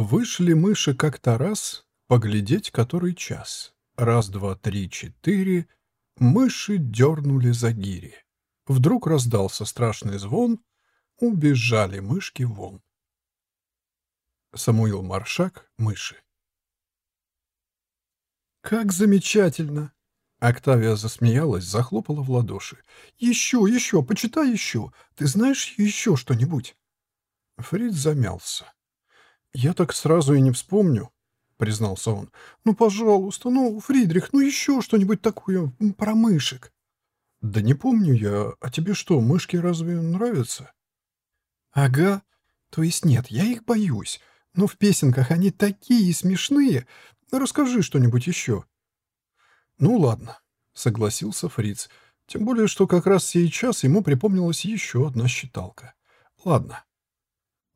Вышли мыши как-то раз, поглядеть который час. Раз, два, три, четыре. Мыши дернули за гири. Вдруг раздался страшный звон. Убежали мышки вон. Самуил Маршак, мыши. «Как замечательно!» Октавия засмеялась, захлопала в ладоши. «Еще, еще, почитай еще! Ты знаешь еще что-нибудь?» Фрид замялся. «Я так сразу и не вспомню», — признался он. «Ну, пожалуйста, ну, Фридрих, ну еще что-нибудь такое про мышек». «Да не помню я. А тебе что, мышки разве нравятся?» «Ага. То есть нет, я их боюсь. Но в песенках они такие смешные. Расскажи что-нибудь еще». «Ну ладно», — согласился Фриц. Тем более, что как раз сейчас ему припомнилась еще одна считалка. «Ладно».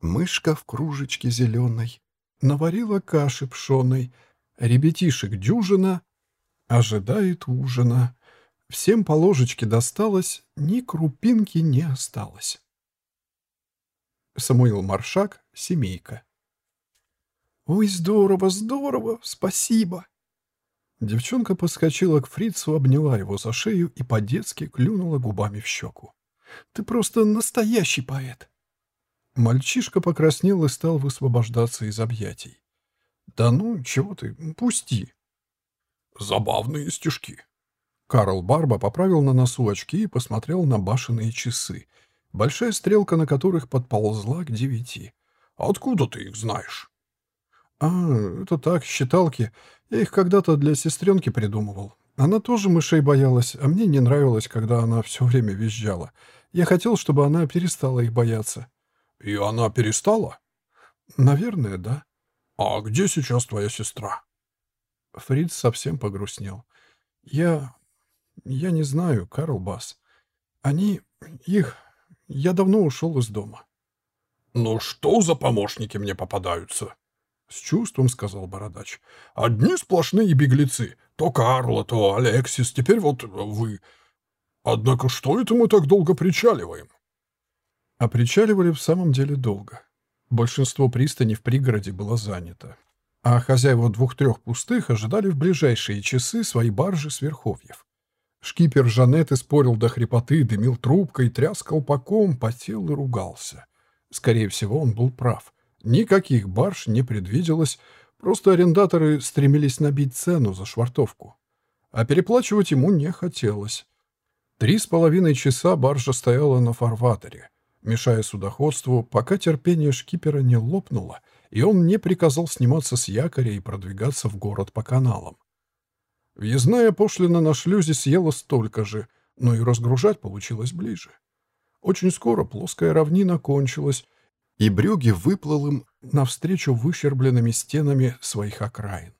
Мышка в кружечке зеленой наварила каши пшеной, ребятишек дюжина ожидает ужина. Всем по ложечке досталось, ни крупинки не осталось. Самуил Маршак, семейка. «Ой, здорово, здорово, спасибо!» Девчонка подскочила к фрицу, обняла его за шею и по-детски клюнула губами в щеку. «Ты просто настоящий поэт!» Мальчишка покраснел и стал высвобождаться из объятий. «Да ну, чего ты, пусти!» «Забавные стишки!» Карл Барба поправил на носу очки и посмотрел на башенные часы, большая стрелка на которых подползла к девяти. «Откуда ты их знаешь?» «А, это так, считалки. Я их когда-то для сестренки придумывал. Она тоже мышей боялась, а мне не нравилось, когда она все время визжала. Я хотел, чтобы она перестала их бояться». «И она перестала?» «Наверное, да». «А где сейчас твоя сестра?» Фриц совсем погрустнел. «Я... я не знаю, Карл Бас. Они... их... я давно ушел из дома». «Ну что за помощники мне попадаются?» С чувством сказал Бородач. «Одни сплошные беглецы. То Карла, то Алексис, теперь вот вы. Однако что это мы так долго причаливаем?» А причаливали в самом деле долго. Большинство пристаней в пригороде было занято. А хозяева двух-трех пустых ожидали в ближайшие часы свои баржи с верховьев. Шкипер Жанеты спорил до хрипоты, дымил трубкой, тряс колпаком, потел и ругался. Скорее всего, он был прав. Никаких барж не предвиделось, просто арендаторы стремились набить цену за швартовку. А переплачивать ему не хотелось. Три с половиной часа баржа стояла на фарватере мешая судоходству, пока терпение шкипера не лопнуло, и он не приказал сниматься с якоря и продвигаться в город по каналам. Въездная пошлина на шлюзе съела столько же, но и разгружать получилось ближе. Очень скоро плоская равнина кончилась, и Брюги выплыл им навстречу выщербленными стенами своих окраин,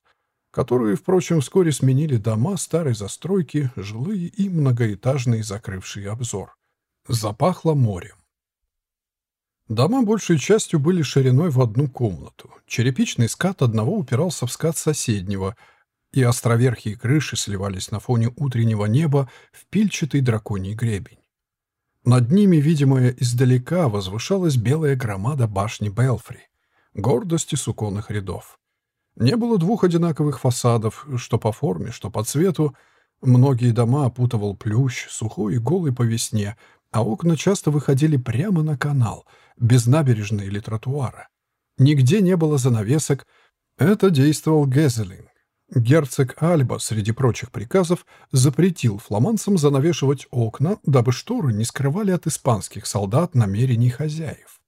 которые, впрочем, вскоре сменили дома старой застройки, жилые и многоэтажные, закрывшие обзор. Запахло морем. Дома большей частью были шириной в одну комнату. Черепичный скат одного упирался в скат соседнего, и островерхие крыши сливались на фоне утреннего неба в пильчатый драконий гребень. Над ними, видимая издалека, возвышалась белая громада башни Белфри, гордости суконных рядов. Не было двух одинаковых фасадов, что по форме, что по цвету. Многие дома опутывал плющ, сухой и голый по весне, а окна часто выходили прямо на канал — без набережной или тротуара. Нигде не было занавесок. Это действовал Гезелинг. Герцог Альба, среди прочих приказов, запретил фламандцам занавешивать окна, дабы шторы не скрывали от испанских солдат намерений хозяев.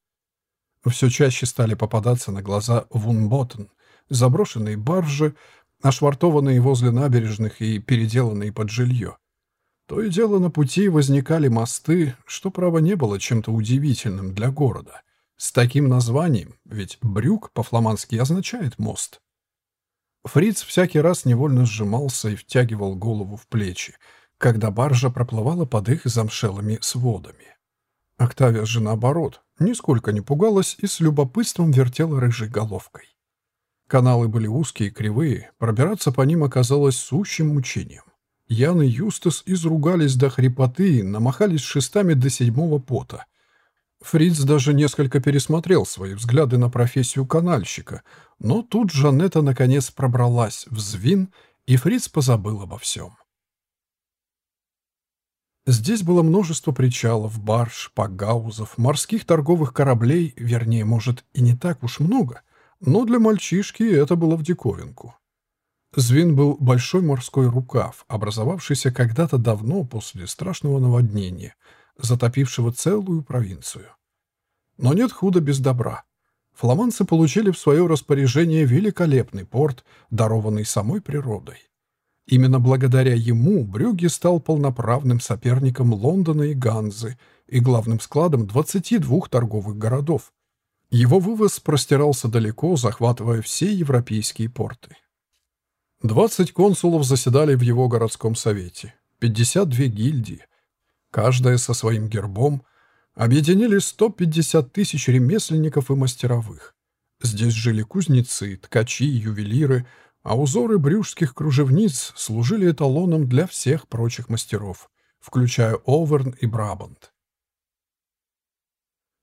Все чаще стали попадаться на глаза вунботен, заброшенные баржи, ошвартованные возле набережных и переделанные под жилье. То и дело на пути возникали мосты, что, право, не было чем-то удивительным для города. С таким названием, ведь «брюк» по-фламандски означает «мост». Фриц всякий раз невольно сжимался и втягивал голову в плечи, когда баржа проплывала под их замшелыми сводами. Октавия же, наоборот, нисколько не пугалась и с любопытством вертела рыжей головкой. Каналы были узкие и кривые, пробираться по ним оказалось сущим мучением. Ян и Юстас изругались до хрипоты, намахались шестами до седьмого пота. Фриц даже несколько пересмотрел свои взгляды на профессию канальщика, но тут Жанетта наконец пробралась в звин, и Фриц позабыл обо всем. Здесь было множество причалов, барж, пагаузов, морских торговых кораблей, вернее, может, и не так уж много, но для мальчишки это было в диковинку. Звин был большой морской рукав, образовавшийся когда-то давно после страшного наводнения, затопившего целую провинцию. Но нет худа без добра. Фламандцы получили в свое распоряжение великолепный порт, дарованный самой природой. Именно благодаря ему Брюгге стал полноправным соперником Лондона и Ганзы и главным складом 22 торговых городов. Его вывоз простирался далеко, захватывая все европейские порты. 20 консулов заседали в его городском совете, 52 гильдии, каждая со своим гербом, объединили 150 тысяч ремесленников и мастеровых. Здесь жили кузнецы, ткачи, ювелиры, а узоры брюшских кружевниц служили эталоном для всех прочих мастеров, включая Оверн и Брабант.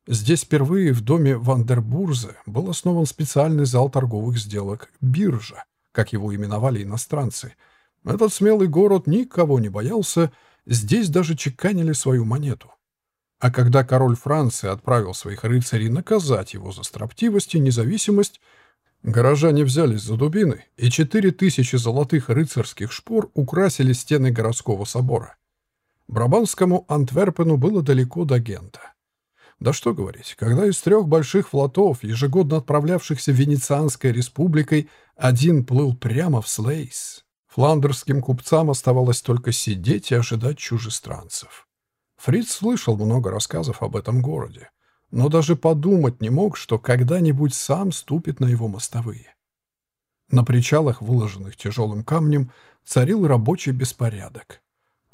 Здесь впервые в доме Вандербурзе был основан специальный зал торговых сделок «Биржа», как его именовали иностранцы. Этот смелый город никого не боялся, здесь даже чеканили свою монету. А когда король Франции отправил своих рыцарей наказать его за строптивость и независимость, горожане взялись за дубины, и четыре тысячи золотых рыцарских шпор украсили стены городского собора. Брабанскому Антверпену было далеко до Гента. Да что говорить, когда из трех больших флотов, ежегодно отправлявшихся Венецианской республикой, один плыл прямо в Слейс, фландерским купцам оставалось только сидеть и ожидать чужестранцев. Фриц слышал много рассказов об этом городе, но даже подумать не мог, что когда-нибудь сам ступит на его мостовые. На причалах, выложенных тяжелым камнем, царил рабочий беспорядок.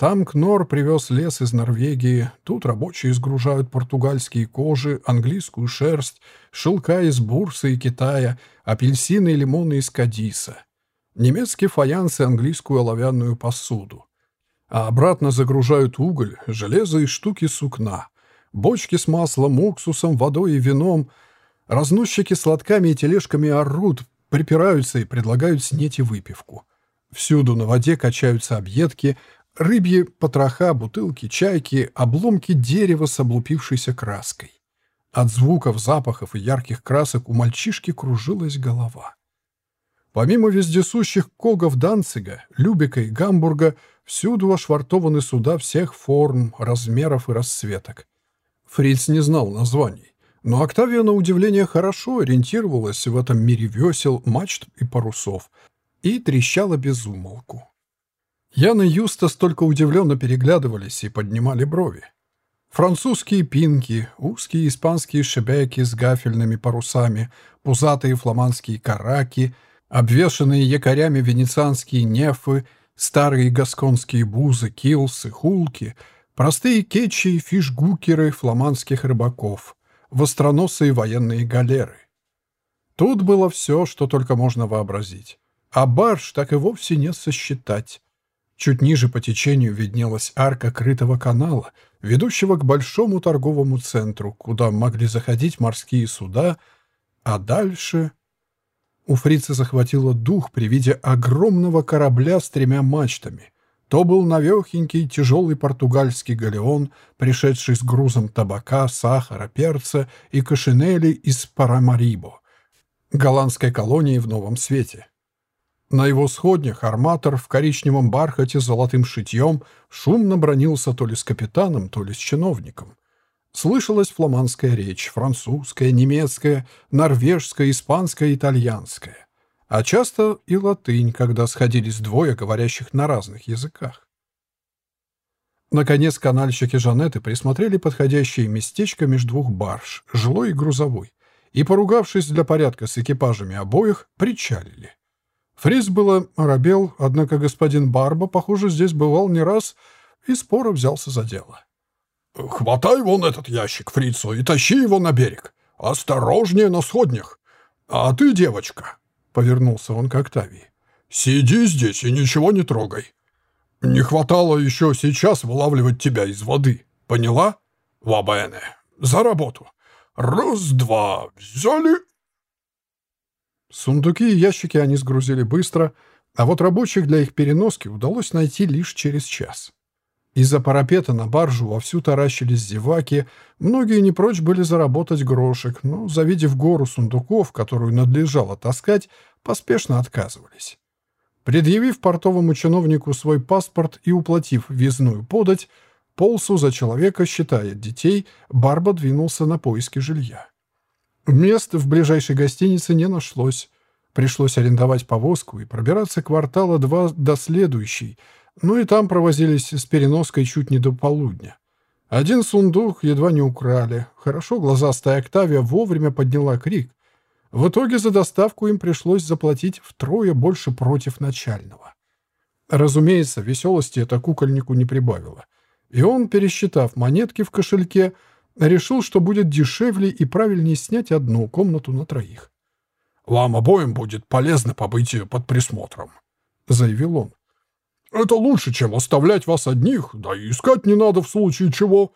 Там Кнор привез лес из Норвегии, тут рабочие сгружают португальские кожи, английскую шерсть, шелка из Бурсы и Китая, апельсины и лимоны из Кадиса, немецкие фаянсы и английскую оловянную посуду. А обратно загружают уголь, железо и штуки сукна, бочки с маслом, уксусом, водой и вином. Разносчики с и тележками орут, припираются и предлагают снеть и выпивку. Всюду на воде качаются объедки, Рыбьи потроха, бутылки, чайки, обломки дерева с облупившейся краской. От звуков, запахов и ярких красок у мальчишки кружилась голова. Помимо вездесущих когов Данцига, Любека и Гамбурга, всюду ошвартованы суда всех форм, размеров и расцветок. Фриц не знал названий, но Октавия, на удивление, хорошо ориентировалась в этом мире весел, мачт и парусов и трещала без умолку. Ян и Юстас только удивленно переглядывались и поднимали брови. Французские пинки, узкие испанские шебеки с гафельными парусами, пузатые фламандские караки, обвешанные якорями венецианские нефы, старые гасконские бузы, килсы, хулки, простые кетчи и фишгукеры фламандских рыбаков, востроносые военные галеры. Тут было все, что только можно вообразить. А барж так и вовсе не сосчитать. Чуть ниже по течению виднелась арка крытого канала, ведущего к большому торговому центру, куда могли заходить морские суда, а дальше... У фрица захватило дух при виде огромного корабля с тремя мачтами. То был навехенький тяжелый португальский галеон, пришедший с грузом табака, сахара, перца и кашинели из Парамарибо, голландской колонии в Новом Свете. На его сходнях арматор в коричневом бархате с золотым шитьем шумно бронился то ли с капитаном, то ли с чиновником. Слышалась фламандская речь, французская, немецкая, норвежская, испанская, итальянская. А часто и латынь, когда сходились двое, говорящих на разных языках. Наконец канальщики Жанеты присмотрели подходящее местечко между двух барж, жилой и грузовой, и, поругавшись для порядка с экипажами обоих, причалили. Фриз было оробел, однако господин Барба, похоже, здесь бывал не раз и споро взялся за дело. «Хватай вон этот ящик, Фрицу, и тащи его на берег. Осторожнее на сходнях. А ты, девочка», — повернулся он к Октавии, — «сиди здесь и ничего не трогай. Не хватало еще сейчас вылавливать тебя из воды. Поняла? Вабене. за работу! Раз-два, взяли!» Сундуки и ящики они сгрузили быстро, а вот рабочих для их переноски удалось найти лишь через час. Из-за парапета на баржу вовсю таращились зеваки, многие не прочь были заработать грошек, но, завидев гору сундуков, которую надлежало таскать, поспешно отказывались. Предъявив портовому чиновнику свой паспорт и уплатив визную подать, полсу за человека, считая детей, Барба двинулся на поиски жилья. Мест в ближайшей гостинице не нашлось. Пришлось арендовать повозку и пробираться квартала два до следующей — ну и там провозились с переноской чуть не до полудня. Один сундук едва не украли. Хорошо глазастая Октавия вовремя подняла крик. В итоге за доставку им пришлось заплатить втрое больше против начального. Разумеется, веселости это кукольнику не прибавило. И он, пересчитав монетки в кошельке, решил, что будет дешевле и правильнее снять одну комнату на троих. «Вам обоим будет полезно побыть под присмотром», — заявил он. Это лучше, чем оставлять вас одних, да и искать не надо в случае чего.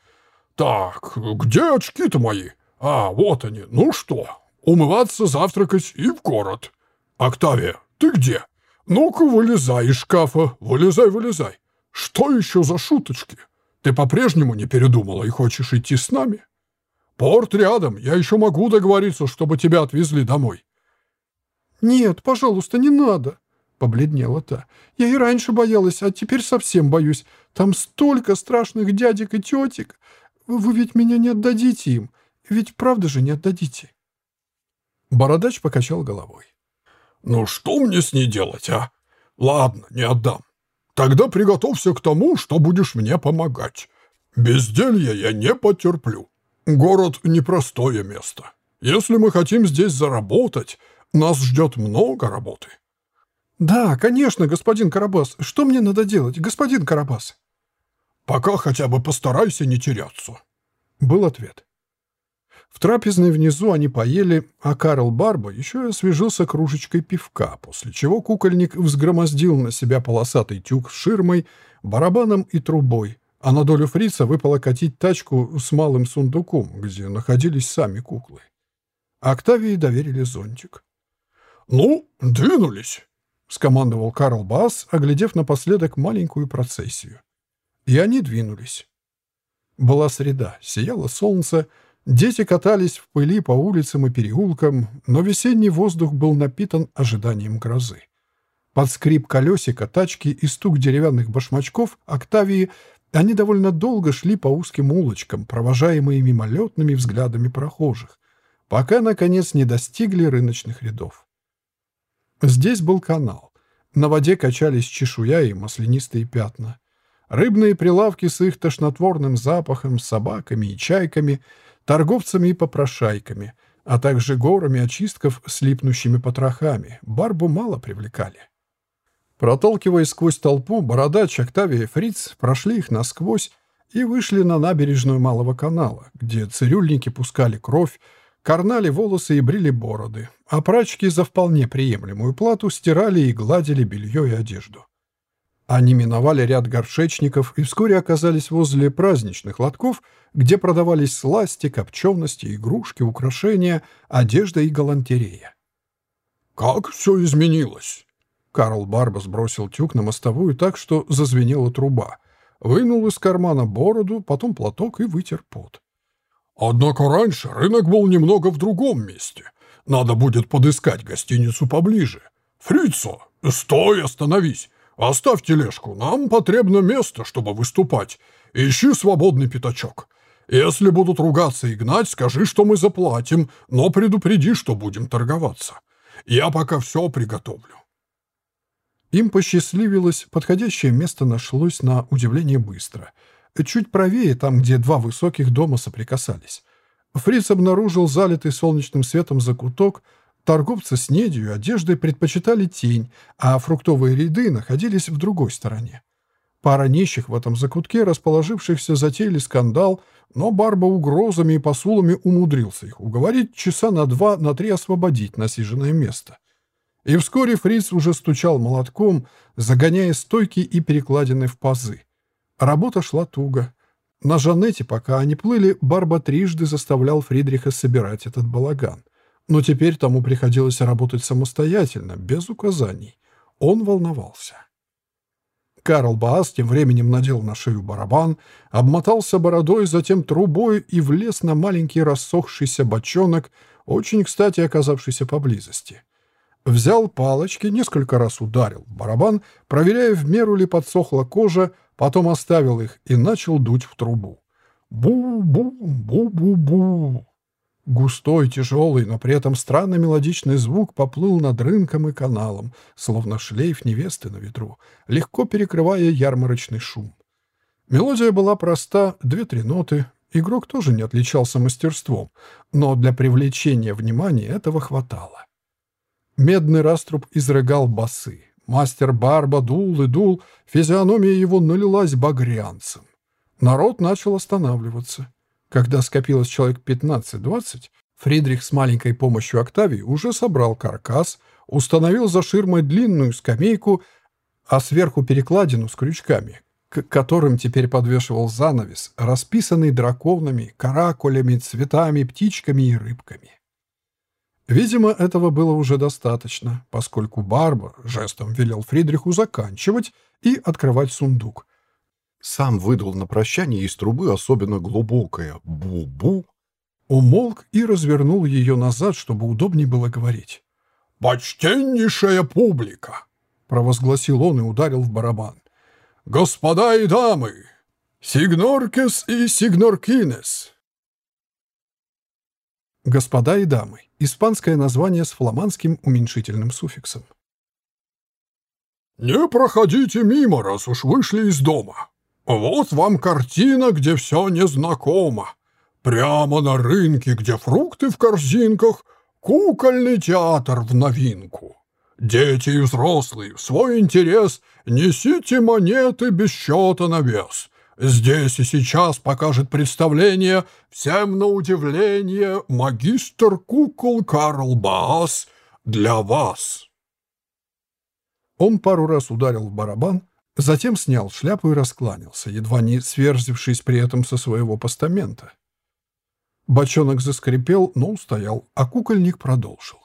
Так, где очки-то мои? А, вот они. Ну что, умываться, завтракать и в город. Октавия, ты где? Ну-ка, вылезай из шкафа. Вылезай, вылезай. Что еще за шуточки? Ты по-прежнему не передумала и хочешь идти с нами? Порт рядом, я еще могу договориться, чтобы тебя отвезли домой. Нет, пожалуйста, не надо, Побледнела та. «Я и раньше боялась, а теперь совсем боюсь. Там столько страшных дядек и тетек. Вы ведь меня не отдадите им. Ведь правда же не отдадите?» Бородач покачал головой. «Ну что мне с ней делать, а? Ладно, не отдам. Тогда приготовься к тому, что будешь мне помогать. Безделья я не потерплю. Город — непростое место. Если мы хотим здесь заработать, нас ждет много работы». «Да, конечно, господин Карабас. Что мне надо делать, господин Карабас?» «Пока хотя бы постарайся не теряться», — был ответ. В трапезной внизу они поели, а Карл Барба еще и освежился кружечкой пивка, после чего кукольник взгромоздил на себя полосатый тюк с ширмой, барабаном и трубой, а на долю фрица выпало катить тачку с малым сундуком, где находились сами куклы. Октавии доверили зонтик. «Ну, двинулись», — скомандовал Карл Бас, оглядев напоследок маленькую процессию. И они двинулись. Была среда, сияло солнце, дети катались в пыли по улицам и переулкам, но весенний воздух был напитан ожиданием грозы. Под скрип колесика тачки и стук деревянных башмачков Октавии они довольно долго шли по узким улочкам, провожаемые мимолетными взглядами прохожих, пока, наконец, не достигли рыночных рядов. Здесь был канал. На воде качались чешуя и маслянистые пятна. Рыбные прилавки с их тошнотворным запахом, собаками и чайками, торговцами и попрошайками, а также горами очистков с липнущими потрохами, барбу мало привлекали. Проталкиваясь сквозь толпу, Бородач, Октавия и Фриц прошли их насквозь и вышли на набережную Малого канала, где цирюльники пускали кровь, Карнали волосы и брили бороды, а прачки за вполне приемлемую плату стирали и гладили белье и одежду. Они миновали ряд горшечников и вскоре оказались возле праздничных лотков, где продавались сласти, копчености, игрушки, украшения, одежда и галантерея. «Как все изменилось!» Карл Барба сбросил тюк на мостовую так, что зазвенела труба. Вынул из кармана бороду, потом платок и вытер пот. Однако раньше рынок был немного в другом месте. Надо будет подыскать гостиницу поближе. Фрицо, стой, остановись. Оставь тележку, нам потребно место, чтобы выступать. Ищи свободный пятачок. Если будут ругаться и гнать, скажи, что мы заплатим, но предупреди, что будем торговаться. Я пока все приготовлю. Им посчастливилось, подходящее место нашлось на удивление быстро — чуть правее, там, где два высоких дома соприкасались. Фриц обнаружил залитый солнечным светом закуток, торговцы с недью одеждой предпочитали тень, а фруктовые ряды находились в другой стороне. Пара нищих в этом закутке, расположившихся, затеяли скандал, но Барба угрозами и посулами умудрился их уговорить часа на два, на три освободить насиженное место. И вскоре Фриц уже стучал молотком, загоняя стойки и перекладины в пазы. Работа шла туго. На Жанете, пока они плыли, Барба трижды заставлял Фридриха собирать этот балаган. Но теперь тому приходилось работать самостоятельно, без указаний. Он волновался. Карл Баас тем временем надел на шею барабан, обмотался бородой, затем трубой и влез на маленький рассохшийся бочонок, очень кстати оказавшийся поблизости. Взял палочки, несколько раз ударил барабан, проверяя, в меру ли подсохла кожа, потом оставил их и начал дуть в трубу. Бу-бу-бу-бу-бу. Густой, тяжелый, но при этом странно мелодичный звук поплыл над рынком и каналом, словно шлейф невесты на ветру, легко перекрывая ярмарочный шум. Мелодия была проста, две-три ноты. Игрок тоже не отличался мастерством, но для привлечения внимания этого хватало. Медный раструб изрыгал басы. Мастер Барба дул и дул, физиономия его налилась багрянцем. Народ начал останавливаться. Когда скопилось человек 15-20, Фридрих с маленькой помощью Октавии уже собрал каркас, установил за ширмой длинную скамейку, а сверху перекладину с крючками, к которым теперь подвешивал занавес, расписанный драконами, каракулями, цветами, птичками и рыбками. Видимо, этого было уже достаточно, поскольку Барба жестом велел Фридриху заканчивать и открывать сундук, сам выдал на прощание из трубы особенно глубокое «бу-бу», умолк и развернул ее назад, чтобы удобнее было говорить. «Почтеннейшая публика!» — провозгласил он и ударил в барабан. «Господа и дамы! Сигноркес и сигноркинес!» «Господа и дамы» — испанское название с фламандским уменьшительным суффиксом. «Не проходите мимо, раз уж вышли из дома. Вот вам картина, где все незнакомо. Прямо на рынке, где фрукты в корзинках, кукольный театр в новинку. Дети и взрослые, в свой интерес несите монеты без счета на вес. Здесь и сейчас покажет представление всем на удивление магистр кукол Карл Баас для вас. Он пару раз ударил в барабан, Затем снял шляпу и раскланялся, едва не сверзившись при этом со своего постамента. Бочонок заскрипел, но устоял, а кукольник продолжил.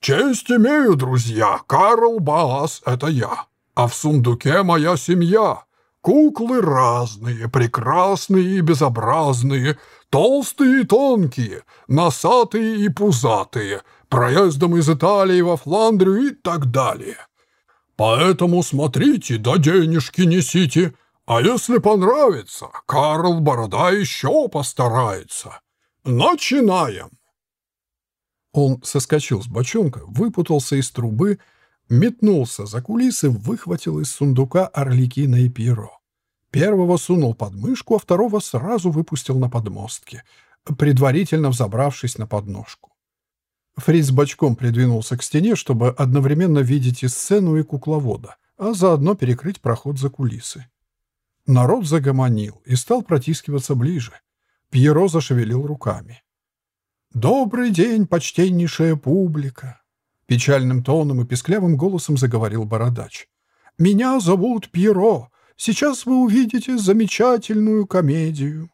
«Честь имею, друзья! Карл Баас — это я, а в сундуке моя семья. Куклы разные, прекрасные и безобразные, толстые и тонкие, носатые и пузатые, проездом из Италии во Фландрию и так далее. Поэтому смотрите, да денежки несите. А если понравится, Карл Борода еще постарается. Начинаем!» Он соскочил с бочонка, выпутался из трубы, метнулся за кулисы, выхватил из сундука орликина и перо. Первого сунул под мышку, а второго сразу выпустил на подмостке, предварительно взобравшись на подножку. Фриц бочком придвинулся к стене, чтобы одновременно видеть и сцену, и кукловода, а заодно перекрыть проход за кулисы. Народ загомонил и стал протискиваться ближе. Пьеро зашевелил руками. «Добрый день, почтеннейшая публика!» Печальным тоном и песклявым голосом заговорил бородач. «Меня зовут Пьеро. Сейчас вы увидите замечательную комедию».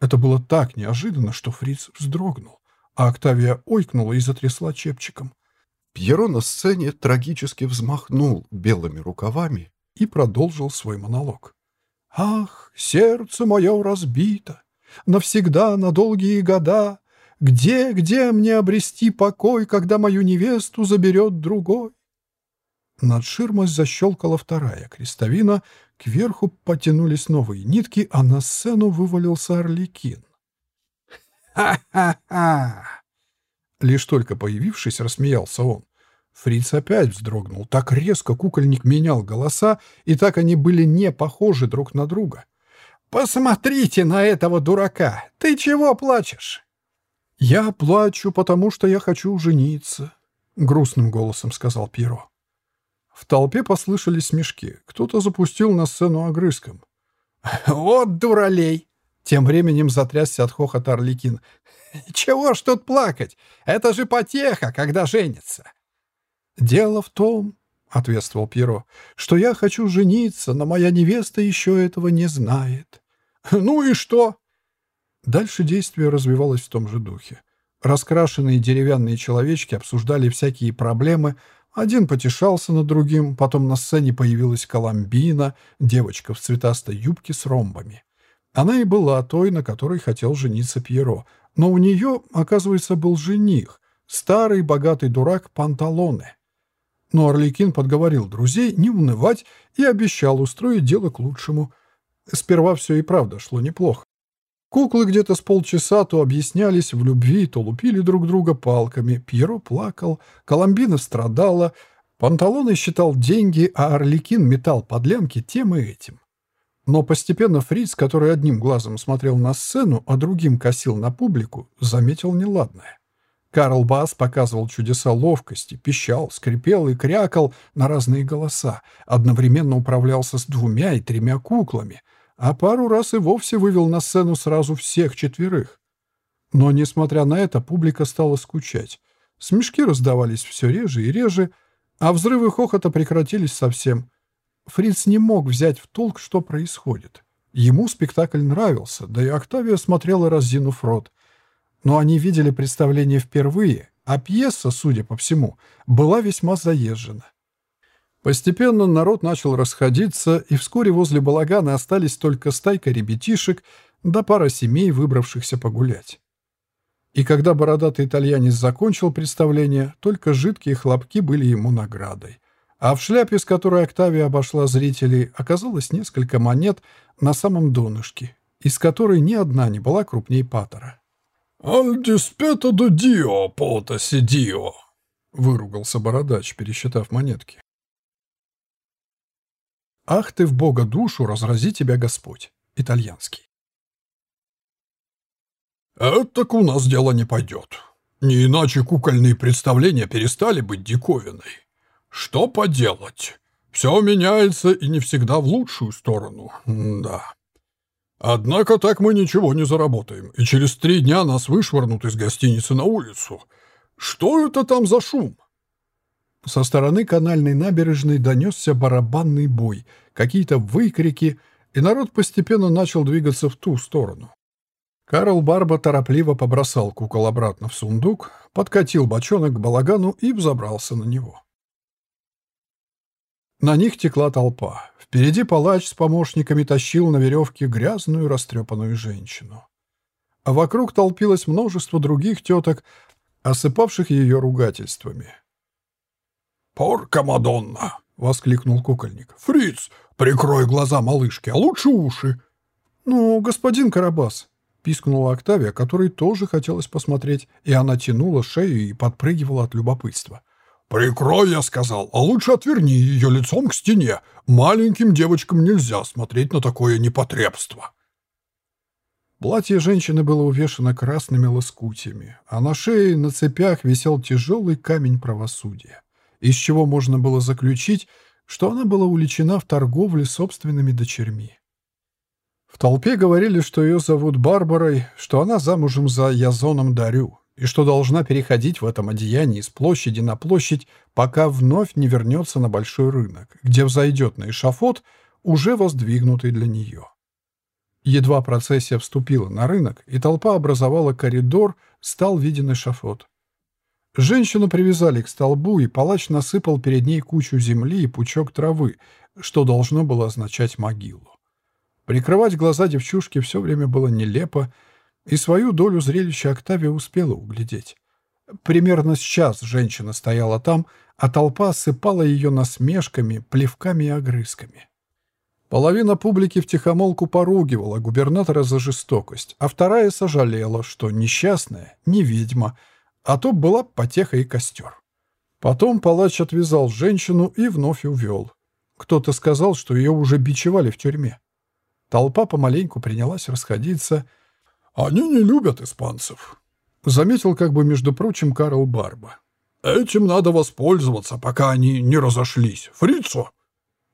Это было так неожиданно, что Фриц вздрогнул а Октавия ойкнула и затрясла чепчиком. Пьеро на сцене трагически взмахнул белыми рукавами и продолжил свой монолог. «Ах, сердце мое разбито, навсегда, на долгие года, где, где мне обрести покой, когда мою невесту заберет другой?» Над ширмой защелкала вторая крестовина, кверху потянулись новые нитки, а на сцену вывалился орликин. «Ха-ха-ха!» Лишь только появившись, рассмеялся он. Фриц опять вздрогнул. Так резко кукольник менял голоса, и так они были не похожи друг на друга. «Посмотрите на этого дурака! Ты чего плачешь?» «Я плачу, потому что я хочу жениться», — грустным голосом сказал Пьеро. В толпе послышались смешки. Кто-то запустил на сцену огрызком. «Вот дуралей!» Тем временем затрясся от хохота Орликин. «Чего ж тут плакать? Это же потеха, когда женится!» «Дело в том, — ответствовал Пьеро, — что я хочу жениться, но моя невеста еще этого не знает. Ну и что?» Дальше действие развивалось в том же духе. Раскрашенные деревянные человечки обсуждали всякие проблемы, один потешался над другим, потом на сцене появилась Коломбина, девочка в цветастой юбке с ромбами. Она и была той, на которой хотел жениться Пьеро, но у нее, оказывается, был жених, старый богатый дурак Панталоне. Но Орликин подговорил друзей не унывать и обещал устроить дело к лучшему. Сперва все и правда шло неплохо. Куклы где-то с полчаса то объяснялись в любви, то лупили друг друга палками. Пьеро плакал, Коломбина страдала, Панталоны считал деньги, а Орликин метал подлянки тем и этим. Но постепенно Фриц, который одним глазом смотрел на сцену, а другим косил на публику, заметил неладное. Карл Бас показывал чудеса ловкости, пищал, скрипел и крякал на разные голоса, одновременно управлялся с двумя и тремя куклами — а пару раз и вовсе вывел на сцену сразу всех четверых. Но, несмотря на это, публика стала скучать. Смешки раздавались все реже и реже, а взрывы хохота прекратились совсем. Фриц не мог взять в толк, что происходит. Ему спектакль нравился, да и Октавия смотрела, разинув рот. Но они видели представление впервые, а пьеса, судя по всему, была весьма заезжена. Постепенно народ начал расходиться, и вскоре возле балагана остались только стайка ребятишек да пара семей, выбравшихся погулять. И когда бородатый итальянец закончил представление, только жидкие хлопки были ему наградой. А в шляпе, с которой Октавия обошла зрителей, оказалось несколько монет на самом донышке, из которой ни одна не была крупней патера. «Аль диспето до дио, пота сидио», — выругался бородач, пересчитав монетки. «Ах ты в Бога душу, разрази тебя Господь!» Итальянский. «Это у нас дело не пойдет. Не иначе кукольные представления перестали быть диковиной. Что поделать? Все меняется и не всегда в лучшую сторону. да. Однако так мы ничего не заработаем, и через три дня нас вышвырнут из гостиницы на улицу. Что это там за шум?» Со стороны канальной набережной донесся барабанный бой, какие-то выкрики, и народ постепенно начал двигаться в ту сторону. Карл Барба торопливо побросал кукол обратно в сундук, подкатил бочонок к балагану и взобрался на него. На них текла толпа. Впереди палач с помощниками тащил на веревке грязную растрепанную женщину. А вокруг толпилось множество других теток, осыпавших ее ругательствами. «Порка Мадонна!» — воскликнул кукольник. «Фриц, прикрой глаза малышки, а лучше уши!» «Ну, господин Карабас!» — пискнула Октавия, которой тоже хотелось посмотреть, и она тянула шею и подпрыгивала от любопытства. «Прикрой, я сказал, а лучше отверни ее лицом к стене. Маленьким девочкам нельзя смотреть на такое непотребство». Платье женщины было увешано красными лоскутиями, а на шее на цепях висел тяжелый камень правосудия из чего можно было заключить, что она была уличена в торговле собственными дочерьми. В толпе говорили, что ее зовут Барбарой, что она замужем за Язоном Дарю, и что должна переходить в этом одеянии с площади на площадь, пока вновь не вернется на большой рынок, где взойдет на эшафот, уже воздвигнутый для нее. Едва процессия вступила на рынок, и толпа образовала коридор, стал виден эшафот. Женщину привязали к столбу, и палач насыпал перед ней кучу земли и пучок травы, что должно было означать могилу. Прикрывать глаза девчушки все время было нелепо, и свою долю зрелища Октавия успела углядеть. Примерно сейчас женщина стояла там, а толпа осыпала ее насмешками, плевками и огрызками. Половина публики втихомолку поругивала губернатора за жестокость, а вторая сожалела, что несчастная, не ведьма — а то была потеха и костер. Потом палач отвязал женщину и вновь увел. Кто-то сказал, что ее уже бичевали в тюрьме. Толпа помаленьку принялась расходиться. «Они не любят испанцев», — заметил как бы, между прочим, Карл Барба. «Этим надо воспользоваться, пока они не разошлись. Фрицо!»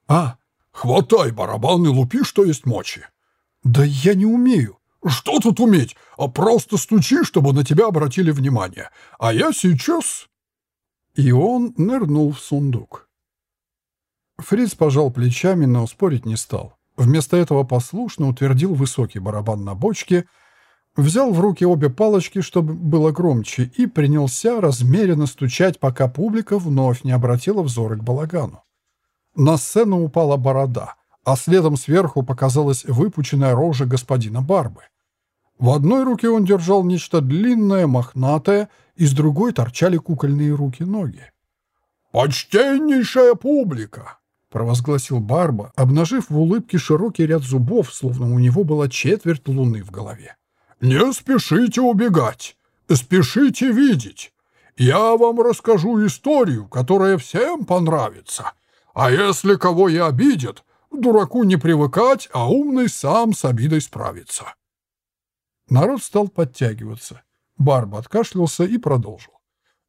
«А, хватай барабан и лупи, что есть мочи». «Да я не умею». «Что тут уметь? А просто стучи, чтобы на тебя обратили внимание. А я сейчас...» И он нырнул в сундук. Фриц пожал плечами, но спорить не стал. Вместо этого послушно утвердил высокий барабан на бочке, взял в руки обе палочки, чтобы было громче, и принялся размеренно стучать, пока публика вновь не обратила взоры к балагану. На сцену упала борода, а следом сверху показалась выпученная рожа господина Барбы. В одной руке он держал нечто длинное, мохнатое, из другой торчали кукольные руки-ноги. «Почтеннейшая публика!» — провозгласил Барба, обнажив в улыбке широкий ряд зубов, словно у него была четверть луны в голове. «Не спешите убегать, спешите видеть. Я вам расскажу историю, которая всем понравится. А если кого и обидит, дураку не привыкать, а умный сам с обидой справится». Народ стал подтягиваться. Барба откашлялся и продолжил.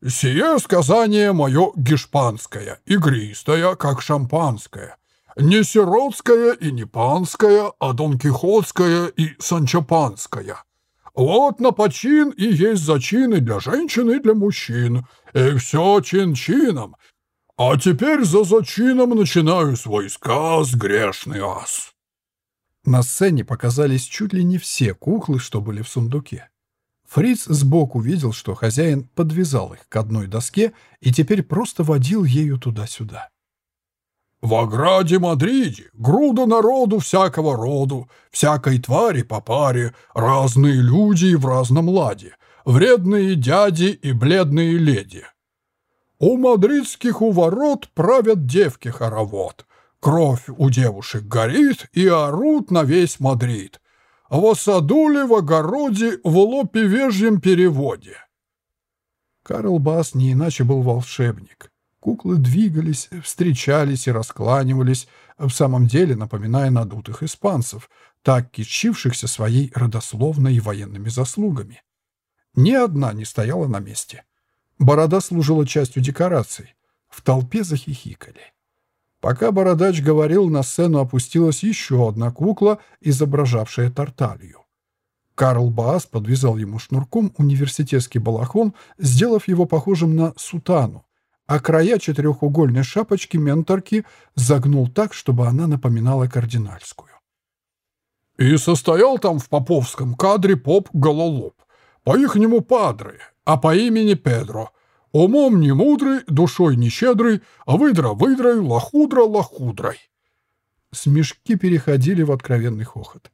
«Сие сказание мое гешпанское, игристое, как шампанское. Не сиротское и не панское, а донкихотское и санчопанское. Вот на почин и есть зачины для женщин и для мужчин, и все чин-чином. А теперь за зачином начинаю свой сказ, грешный ас». На сцене показались чуть ли не все куклы, что были в сундуке. Фриц сбоку видел, что хозяин подвязал их к одной доске и теперь просто водил ею туда-сюда. «В ограде Мадриде груда народу всякого роду, всякой твари по паре, разные люди в разном ладе, вредные дяди и бледные леди. У мадридских у ворот правят девки хоровод, кровь у девушек горит и орут на весь Мадрид» в саду ли, в огороде, в лопевежьем переводе. Карл Бас не иначе был волшебник. Куклы двигались, встречались и раскланивались, в самом деле напоминая надутых испанцев, так кичившихся своей родословной и военными заслугами. Ни одна не стояла на месте. Борода служила частью декораций. В толпе захихикали. Пока Бородач говорил, на сцену опустилась еще одна кукла, изображавшая Тарталью. Карл Баас подвязал ему шнурком университетский балахон, сделав его похожим на сутану, а края четырехугольной шапочки менторки загнул так, чтобы она напоминала кардинальскую. «И состоял там в поповском кадре поп Гололоб, по-ихнему падре, а по имени Педро, Умом не мудрый, душой не щедрый, а выдра выдрой, лохудра лохудрой. Смешки переходили в откровенный хохот.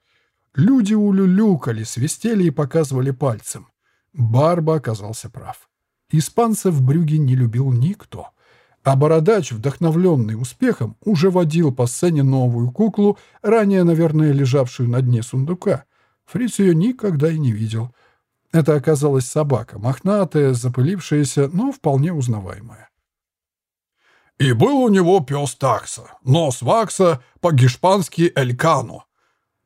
Люди улюлюкали, свистели и показывали пальцем. Барба оказался прав. Испанцев в Брюге не любил никто. А Бородач, вдохновленный успехом, уже водил по сцене новую куклу, ранее, наверное, лежавшую на дне сундука. Фриц ее никогда и не видел — это оказалась собака, мохнатая, запылившаяся, но вполне узнаваемая. И был у него пес такса, нос вакса, по-гешпански элькано.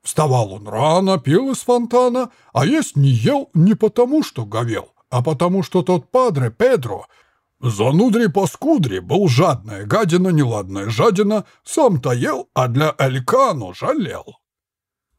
Вставал он рано, пил из фонтана, а есть не ел не потому, что говел, а потому, что тот падре Педро занудри паскудри был жадная гадина, неладная жадина, сам-то ел, а для элькано жалел.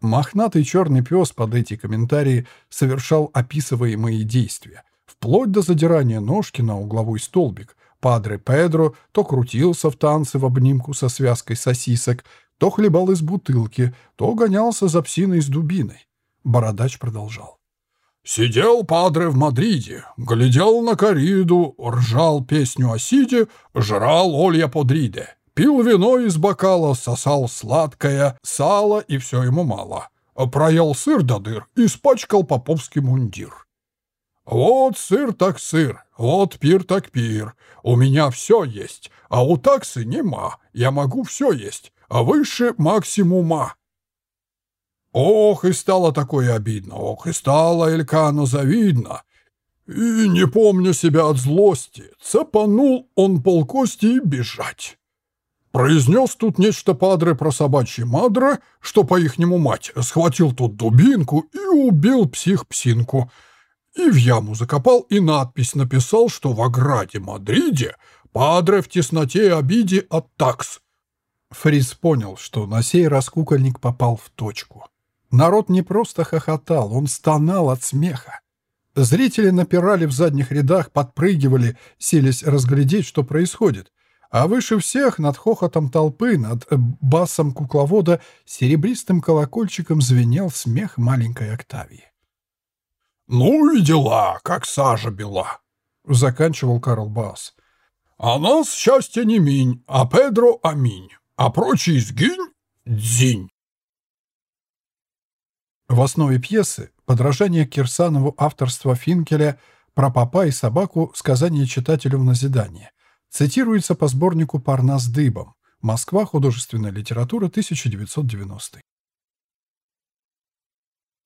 Мохнатый черный пес под эти комментарии совершал описываемые действия, вплоть до задирания ножки на угловой столбик. Падре Педро то крутился в танце в обнимку со связкой сосисок, то хлебал из бутылки, то гонялся за псиной с дубиной. Бородач продолжал. Сидел падре в Мадриде, глядел на кориду, ржал песню о Сиде, жрал Олья Подриде. Пил вино из бокала, сосал сладкое, сало, и все ему мало. Проел сыр до дыр, испачкал поповский мундир. Вот сыр так сыр, вот пир так пир. У меня все есть, а у таксы нема. Я могу все есть, а выше максимума. Ох, и стало такое обидно, ох, и стало Элькану завидно. И, не помню себя от злости, цепанул он полкости и бежать. Произнес тут нечто падре про собачье мадре, что по-ихнему мать, схватил тут дубинку и убил псих-псинку. И в яму закопал, и надпись написал, что в ограде Мадриде падре в тесноте и обиде от такс. Фриз понял, что на сей раз кукольник попал в точку. Народ не просто хохотал, он стонал от смеха. Зрители напирали в задних рядах, подпрыгивали, селись разглядеть, что происходит — А выше всех, над хохотом толпы, над э, басом кукловода, серебристым колокольчиком звенел смех маленькой Октавии. «Ну и дела, как сажа бела», — заканчивал Карл Бас. «А нас счастье не минь, а Педро аминь, а прочий сгинь, дзинь». В основе пьесы подражание Кирсанову авторства Финкеля про папа и собаку «Сказание читателю в назидание» цитируется по сборнику «Парнас дыбом». Москва. Художественная литература. 1990.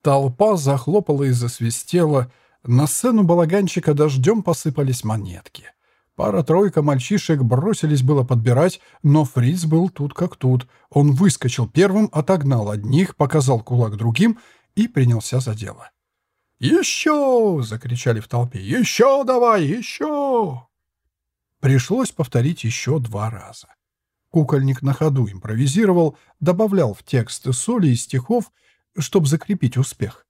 Толпа захлопала и засвистела. На сцену балаганчика дождем посыпались монетки. Пара-тройка мальчишек бросились было подбирать, но Фриц был тут как тут. Он выскочил первым, отогнал одних, показал кулак другим — и принялся за дело. «Еще!» — закричали в толпе. «Еще давай! Еще!» Пришлось повторить еще два раза. Кукольник на ходу импровизировал, добавлял в текст соли и стихов, чтобы закрепить успех.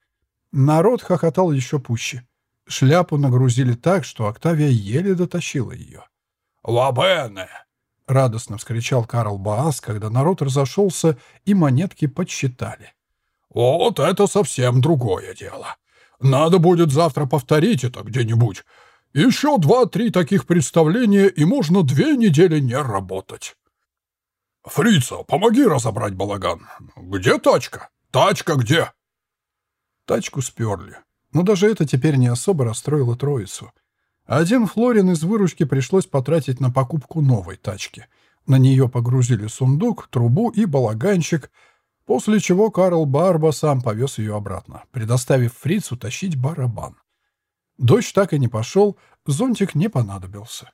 Народ хохотал еще пуще. Шляпу нагрузили так, что Октавия еле дотащила ее. «Лабене!» — радостно вскричал Карл Баас, когда народ разошелся и монетки подсчитали. Вот это совсем другое дело. Надо будет завтра повторить это где-нибудь. Еще два-три таких представления, и можно две недели не работать. Фрица, помоги разобрать балаган. Где тачка? Тачка где? Тачку сперли. Но даже это теперь не особо расстроило троицу. Один флорин из выручки пришлось потратить на покупку новой тачки. На нее погрузили сундук, трубу и балаганчик — После чего Карл Барба сам повез ее обратно, предоставив фрицу тащить барабан. Дождь так и не пошел, зонтик не понадобился.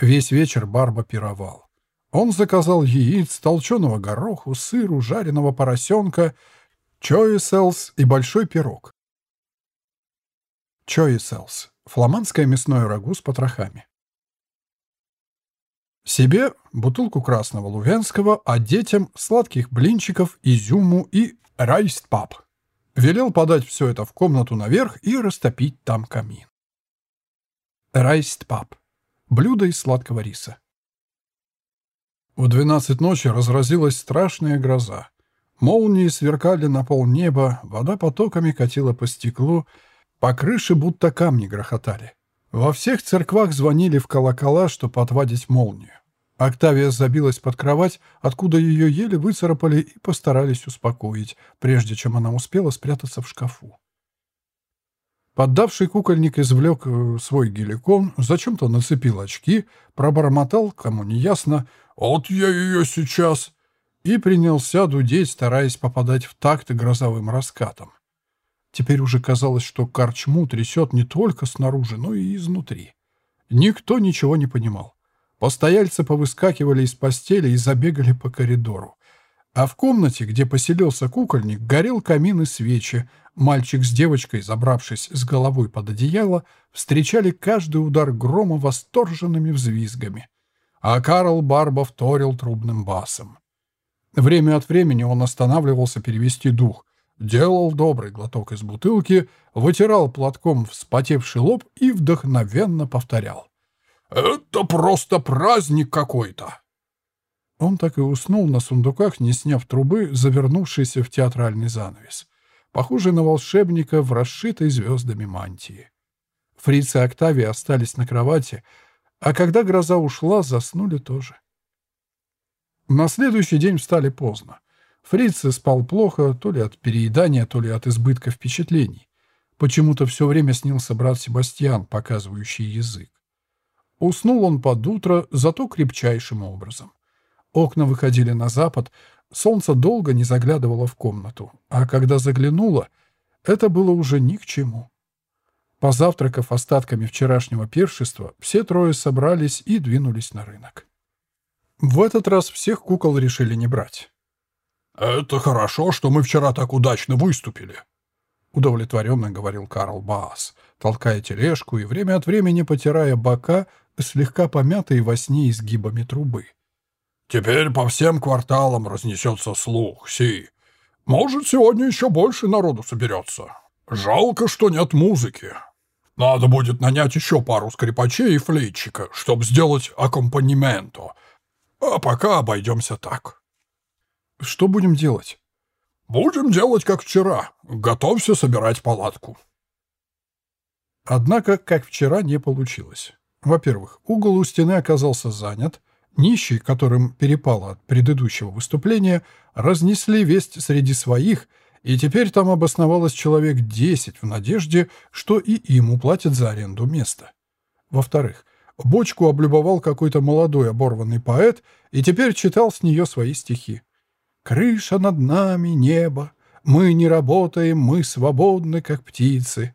Весь вечер Барба пировал. Он заказал яиц, толченого гороху, сыру, жареного поросенка, чоиселс и большой пирог. Чоиселс — фламандское мясное рагу с потрохами. Себе бутылку красного лувянского, а детям сладких блинчиков, изюму и райстпап. Велел подать все это в комнату наверх и растопить там камин. Райстпап. Блюдо из сладкого риса. В двенадцать ночи разразилась страшная гроза. Молнии сверкали на полнеба, вода потоками катила по стеклу, по крыше будто камни грохотали. Во всех церквах звонили в колокола, чтобы отводить молнию. Октавия забилась под кровать, откуда ее еле выцарапали и постарались успокоить, прежде чем она успела спрятаться в шкафу. Поддавший кукольник извлек э, свой геликон, зачем-то нацепил очки, пробормотал, кому не ясно, «Вот я ее сейчас!» и принялся дудеть, стараясь попадать в такт грозовым раскатом. Теперь уже казалось, что корчму трясет не только снаружи, но и изнутри. Никто ничего не понимал. Постояльцы повыскакивали из постели и забегали по коридору. А в комнате, где поселился кукольник, горел камин и свечи. Мальчик с девочкой, забравшись с головой под одеяло, встречали каждый удар грома восторженными взвизгами. А Карл Барба вторил трубным басом. Время от времени он останавливался перевести дух, делал добрый глоток из бутылки, вытирал платком вспотевший лоб и вдохновенно повторял. Это просто праздник какой-то!» Он так и уснул на сундуках, не сняв трубы, завернувшийся в театральный занавес, похожий на волшебника в расшитой звездами мантии. Фриц и Октавия остались на кровати, а когда гроза ушла, заснули тоже. На следующий день встали поздно. Фриц спал плохо, то ли от переедания, то ли от избытка впечатлений. Почему-то все время снился брат Себастьян, показывающий язык. Уснул он под утро, зато крепчайшим образом. Окна выходили на запад, солнце долго не заглядывало в комнату, а когда заглянуло, это было уже ни к чему. Позавтракав остатками вчерашнего пиршества, все трое собрались и двинулись на рынок. В этот раз всех кукол решили не брать. «Это хорошо, что мы вчера так удачно выступили», — удовлетворенно говорил Карл Баас, толкая тележку и время от времени потирая бока слегка помятые во сне изгибами трубы. «Теперь по всем кварталам разнесется слух, Си. Может, сегодня еще больше народу соберется. Жалко, что нет музыки». Надо будет нанять еще пару скрипачей и флейтчика, чтобы сделать аккомпанементо. А пока обойдемся так. Что будем делать? Будем делать, как вчера. Готовься собирать палатку. Однако, как вчера, не получилось. Во-первых, угол у стены оказался занят. Нищие, которым перепало от предыдущего выступления, разнесли весть среди своих – и теперь там обосновалось человек десять в надежде, что и им уплатят за аренду места. Во-вторых, бочку облюбовал какой-то молодой оборванный поэт и теперь читал с нее свои стихи. «Крыша над нами, небо, мы не работаем, мы свободны, как птицы»,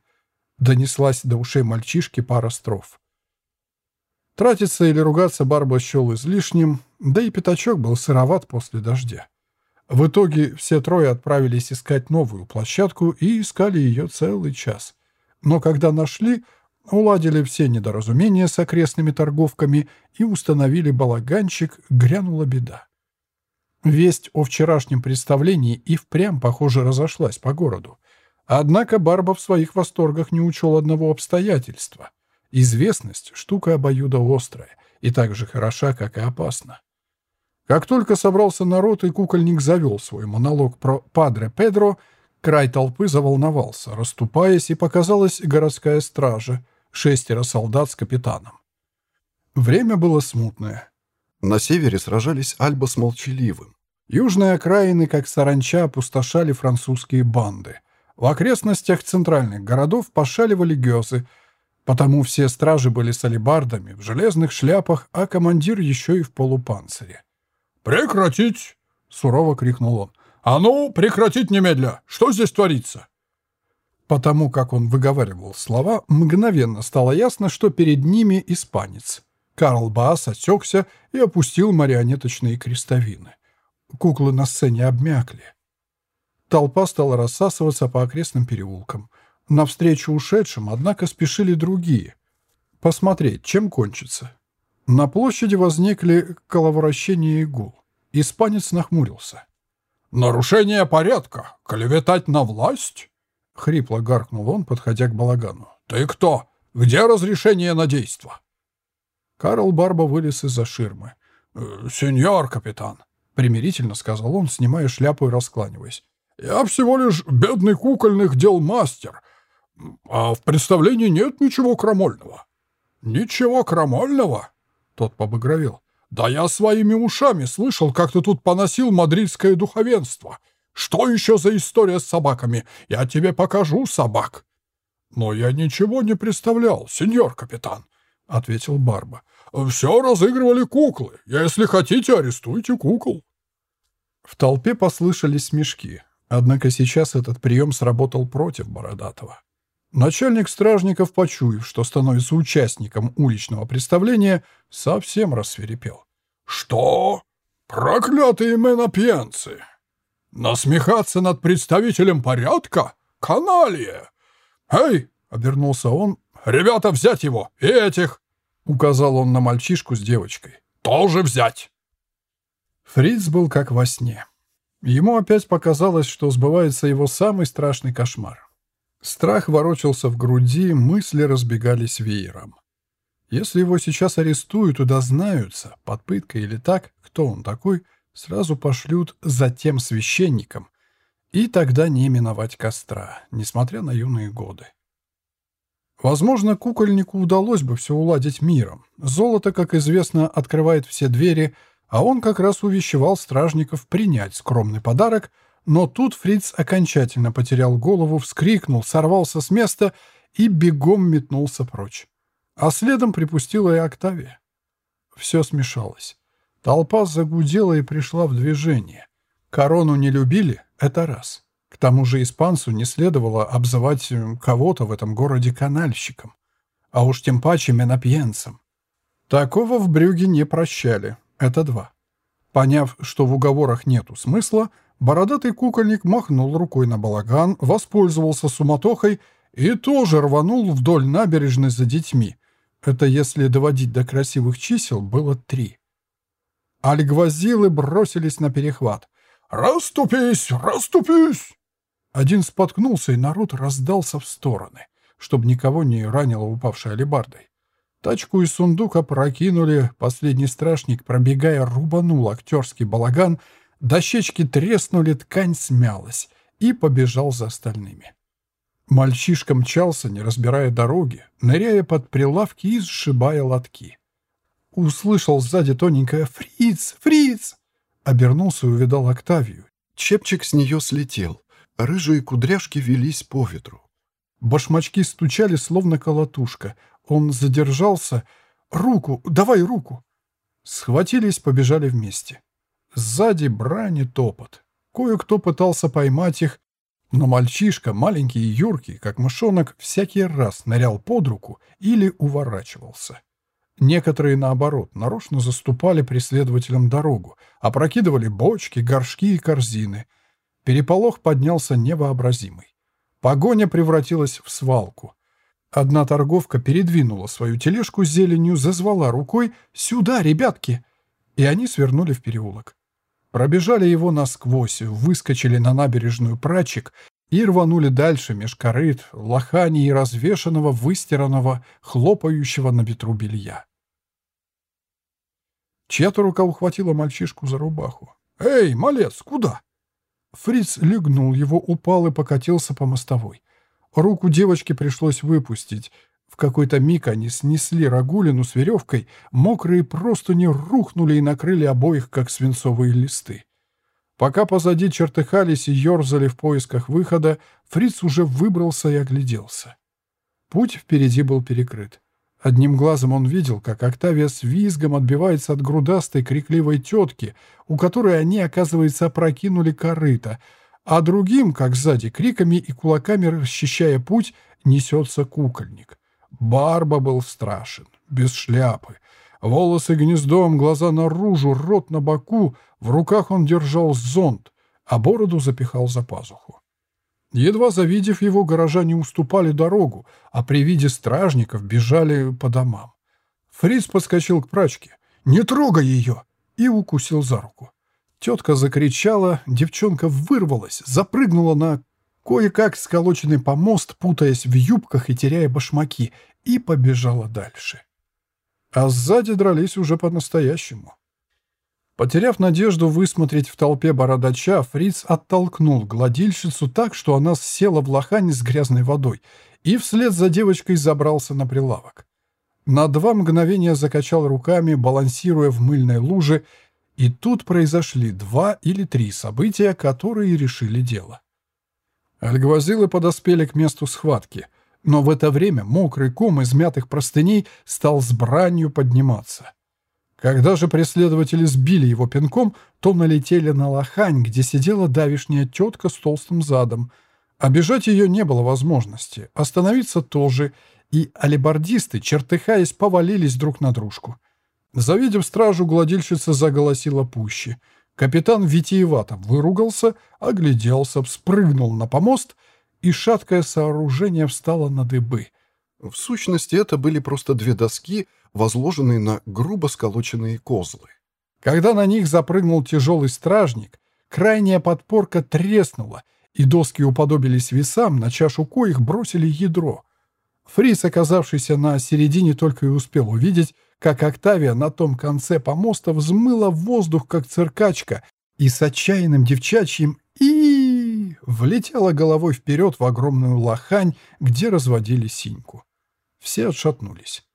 донеслась до ушей мальчишки пара строф. Тратиться или ругаться Барба счел излишним, да и пятачок был сыроват после дождя. В итоге все трое отправились искать новую площадку и искали ее целый час. Но когда нашли, уладили все недоразумения с окрестными торговками и установили балаганчик, грянула беда. Весть о вчерашнем представлении и впрямь, похоже, разошлась по городу. Однако Барба в своих восторгах не учел одного обстоятельства. Известность — штука обоюдоострая и так же хороша, как и опасна. Как только собрался народ и кукольник завел свой монолог про «Падре Педро», край толпы заволновался, расступаясь, и показалась городская стража, шестеро солдат с капитаном. Время было смутное. На севере сражались Альба с Молчаливым. Южные окраины, как саранча, опустошали французские банды. В окрестностях центральных городов пошаливали гёзы, потому все стражи были с алебардами, в железных шляпах, а командир еще и в полупанцире. «Прекратить!» — сурово крикнул он. «А ну, прекратить немедля! Что здесь творится?» Потому как он выговаривал слова, мгновенно стало ясно, что перед ними испанец. Карл Баас отсекся и опустил марионеточные крестовины. Куклы на сцене обмякли. Толпа стала рассасываться по окрестным переулкам. Навстречу ушедшим, однако, спешили другие. Посмотреть, чем кончится. На площади возникли коловращение и гул. Испанец нахмурился. «Нарушение порядка! Клеветать на власть?» — хрипло гаркнул он, подходя к балагану. «Ты кто? Где разрешение на действо?» Карл Барба вылез из-за ширмы. «Э, «Сеньор капитан», — примирительно сказал он, снимая шляпу и раскланиваясь. «Я всего лишь бедный кукольных дел мастер, а в представлении нет ничего крамольного». «Ничего крамольного?» Тот побагровел. «Да я своими ушами слышал, как ты тут поносил мадридское духовенство. Что еще за история с собаками? Я тебе покажу собак». «Но я ничего не представлял, сеньор капитан», — ответил Барба. «Все разыгрывали куклы. Если хотите, арестуйте кукол». В толпе послышались смешки, однако сейчас этот прием сработал против Бородатого. Начальник стражников, почуяв, что становится участником уличного представления, совсем рассверепел. «Что? Проклятые менопьянцы! Насмехаться над представителем порядка? Каналия! Эй!» — обернулся он. «Ребята, взять его! И этих!» — указал он на мальчишку с девочкой. «Тоже взять!» Фриц был как во сне. Ему опять показалось, что сбывается его самый страшный кошмар. Страх ворочался в груди, мысли разбегались веером. Если его сейчас арестуют и дознаются, под пыткой или так, кто он такой, сразу пошлют за тем священником, и тогда не миновать костра, несмотря на юные годы. Возможно, кукольнику удалось бы все уладить миром. Золото, как известно, открывает все двери, а он как раз увещевал стражников принять скромный подарок — но тут Фриц окончательно потерял голову, вскрикнул, сорвался с места и бегом метнулся прочь. А следом припустила и Октавия. Все смешалось. Толпа загудела и пришла в движение. Корону не любили — это раз. К тому же испанцу не следовало обзывать кого-то в этом городе канальщиком, а уж тем паче менопьенцем. Такого в Брюге не прощали. Это два. Поняв, что в уговорах нету смысла, Бородатый кукольник махнул рукой на балаган, воспользовался суматохой и тоже рванул вдоль набережной за детьми. Это если доводить до красивых чисел, было три. Альгвазилы бросились на перехват. «Раступись! Раступись!» Один споткнулся, и народ раздался в стороны. чтобы никого не ранило упавшей алебардой. Тачку и сундук опрокинули, последний страшник, пробегая, рубанул актерский балаган, дощечки треснули, ткань смялась и побежал за остальными. Мальчишка мчался, не разбирая дороги, ныряя под прилавки и сшибая лотки. Услышал сзади тоненькое «Фриц! Фриц!» Обернулся и увидал Октавию. Чепчик с нее слетел. Рыжие кудряшки велись по ветру. Башмачки стучали, словно колотушка. Он задержался. «Руку! Давай руку!» Схватились, побежали вместе. Сзади брани топот. Кое-кто пытался поймать их, но мальчишка, маленький и юркий, как мышонок, всякий раз нырял под руку или уворачивался. Некоторые, наоборот, нарочно заступали преследователям дорогу, опрокидывали бочки, горшки и корзины. Переполох поднялся невообразимый. Погоня превратилась в свалку. Одна торговка передвинула свою тележку с зеленью, зазвала рукой «Сюда, ребятки!» И они свернули в переулок. Пробежали его насквозь, выскочили на набережную прачек и рванули дальше меж корыт, лохани и развешанного, выстиранного, хлопающего на ветру белья. Чья-то рука ухватила мальчишку за рубаху. «Эй, малец, куда?» Фриц легнул его, упал и покатился по мостовой. Руку девочки пришлось выпустить. В какой-то миг они снесли Рагулину с веревкой, мокрые простыни рухнули и накрыли обоих, как свинцовые листы. Пока позади чертыхались и ерзали в поисках выхода, Фриц уже выбрался и огляделся. Путь впереди был перекрыт. Одним глазом он видел, как Октавия с визгом отбивается от грудастой крикливой тетки, у которой они, оказывается, опрокинули корыто, а другим, как сзади, криками и кулаками расчищая путь, несется кукольник. Барба был страшен, без шляпы. Волосы гнездом, глаза наружу, рот на боку. В руках он держал зонт, а бороду запихал за пазуху. Едва завидев его, горожане уступали дорогу, а при виде стражников бежали по домам. Фриц подскочил к прачке. «Не трогай ее!» и укусил за руку. Тетка закричала, девчонка вырвалась, запрыгнула на кое-как сколоченный помост, путаясь в юбках и теряя башмаки, и побежала дальше. А сзади дрались уже по-настоящему. Потеряв надежду высмотреть в толпе бородача, Фриц оттолкнул гладильщицу так, что она села в лохань с грязной водой и вслед за девочкой забрался на прилавок. На два мгновения закачал руками, балансируя в мыльной луже, и тут произошли два или три события, которые решили дело. Альгвазилы подоспели к месту схватки, но в это время мокрый ком из мятых простыней стал с бранью подниматься. Когда же преследователи сбили его пинком, то налетели на лохань, где сидела давишняя тетка с толстым задом. Обижать ее не было возможности, остановиться тоже, и алибардисты, чертыхаясь, повалились друг на дружку. Завидев стражу, гладильщица заголосила пуще — Капитан витиевато выругался, огляделся, спрыгнул на помост, и шаткое сооружение встало на дыбы. В сущности, это были просто две доски, возложенные на грубо сколоченные козлы. Когда на них запрыгнул тяжелый стражник, крайняя подпорка треснула, и доски уподобились весам, на чашу коих бросили ядро. Фрис, оказавшийся на середине, только и успел увидеть, как Октавия на том конце помоста взмыла в воздух, как циркачка, и с отчаянным девчачьим и влетела головой вперед в огромную лохань, где разводили синьку. Все отшатнулись.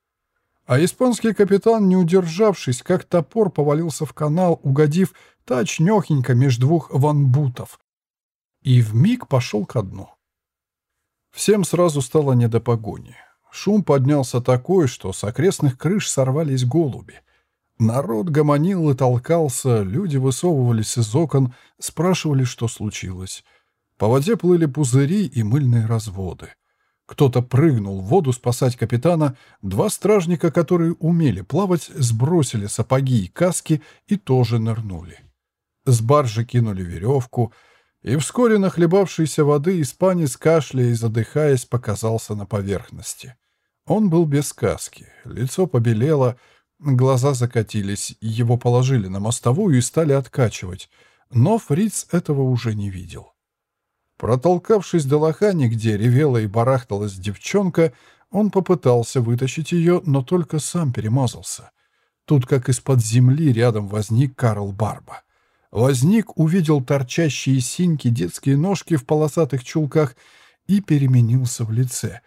А испанский капитан, не удержавшись, как топор повалился в канал, угодив точнёхенько меж двух ванбутов, и вмиг пошел ко дну. Всем сразу стало не до погони. Шум поднялся такой, что с окрестных крыш сорвались голуби. Народ гомонил и толкался, люди высовывались из окон, спрашивали, что случилось. По воде плыли пузыри и мыльные разводы. Кто-то прыгнул в воду спасать капитана, два стражника, которые умели плавать, сбросили сапоги и каски и тоже нырнули. С баржи кинули веревку, и вскоре нахлебавшийся воды испанец, кашляя и задыхаясь, показался на поверхности. Он был без каски, лицо побелело, глаза закатились, его положили на мостовую и стали откачивать, но фриц этого уже не видел. Протолкавшись до лохани, где ревела и барахталась девчонка, он попытался вытащить ее, но только сам перемазался. Тут, как из-под земли, рядом возник Карл Барба. Возник, увидел торчащие синьки детские ножки в полосатых чулках и переменился в лице.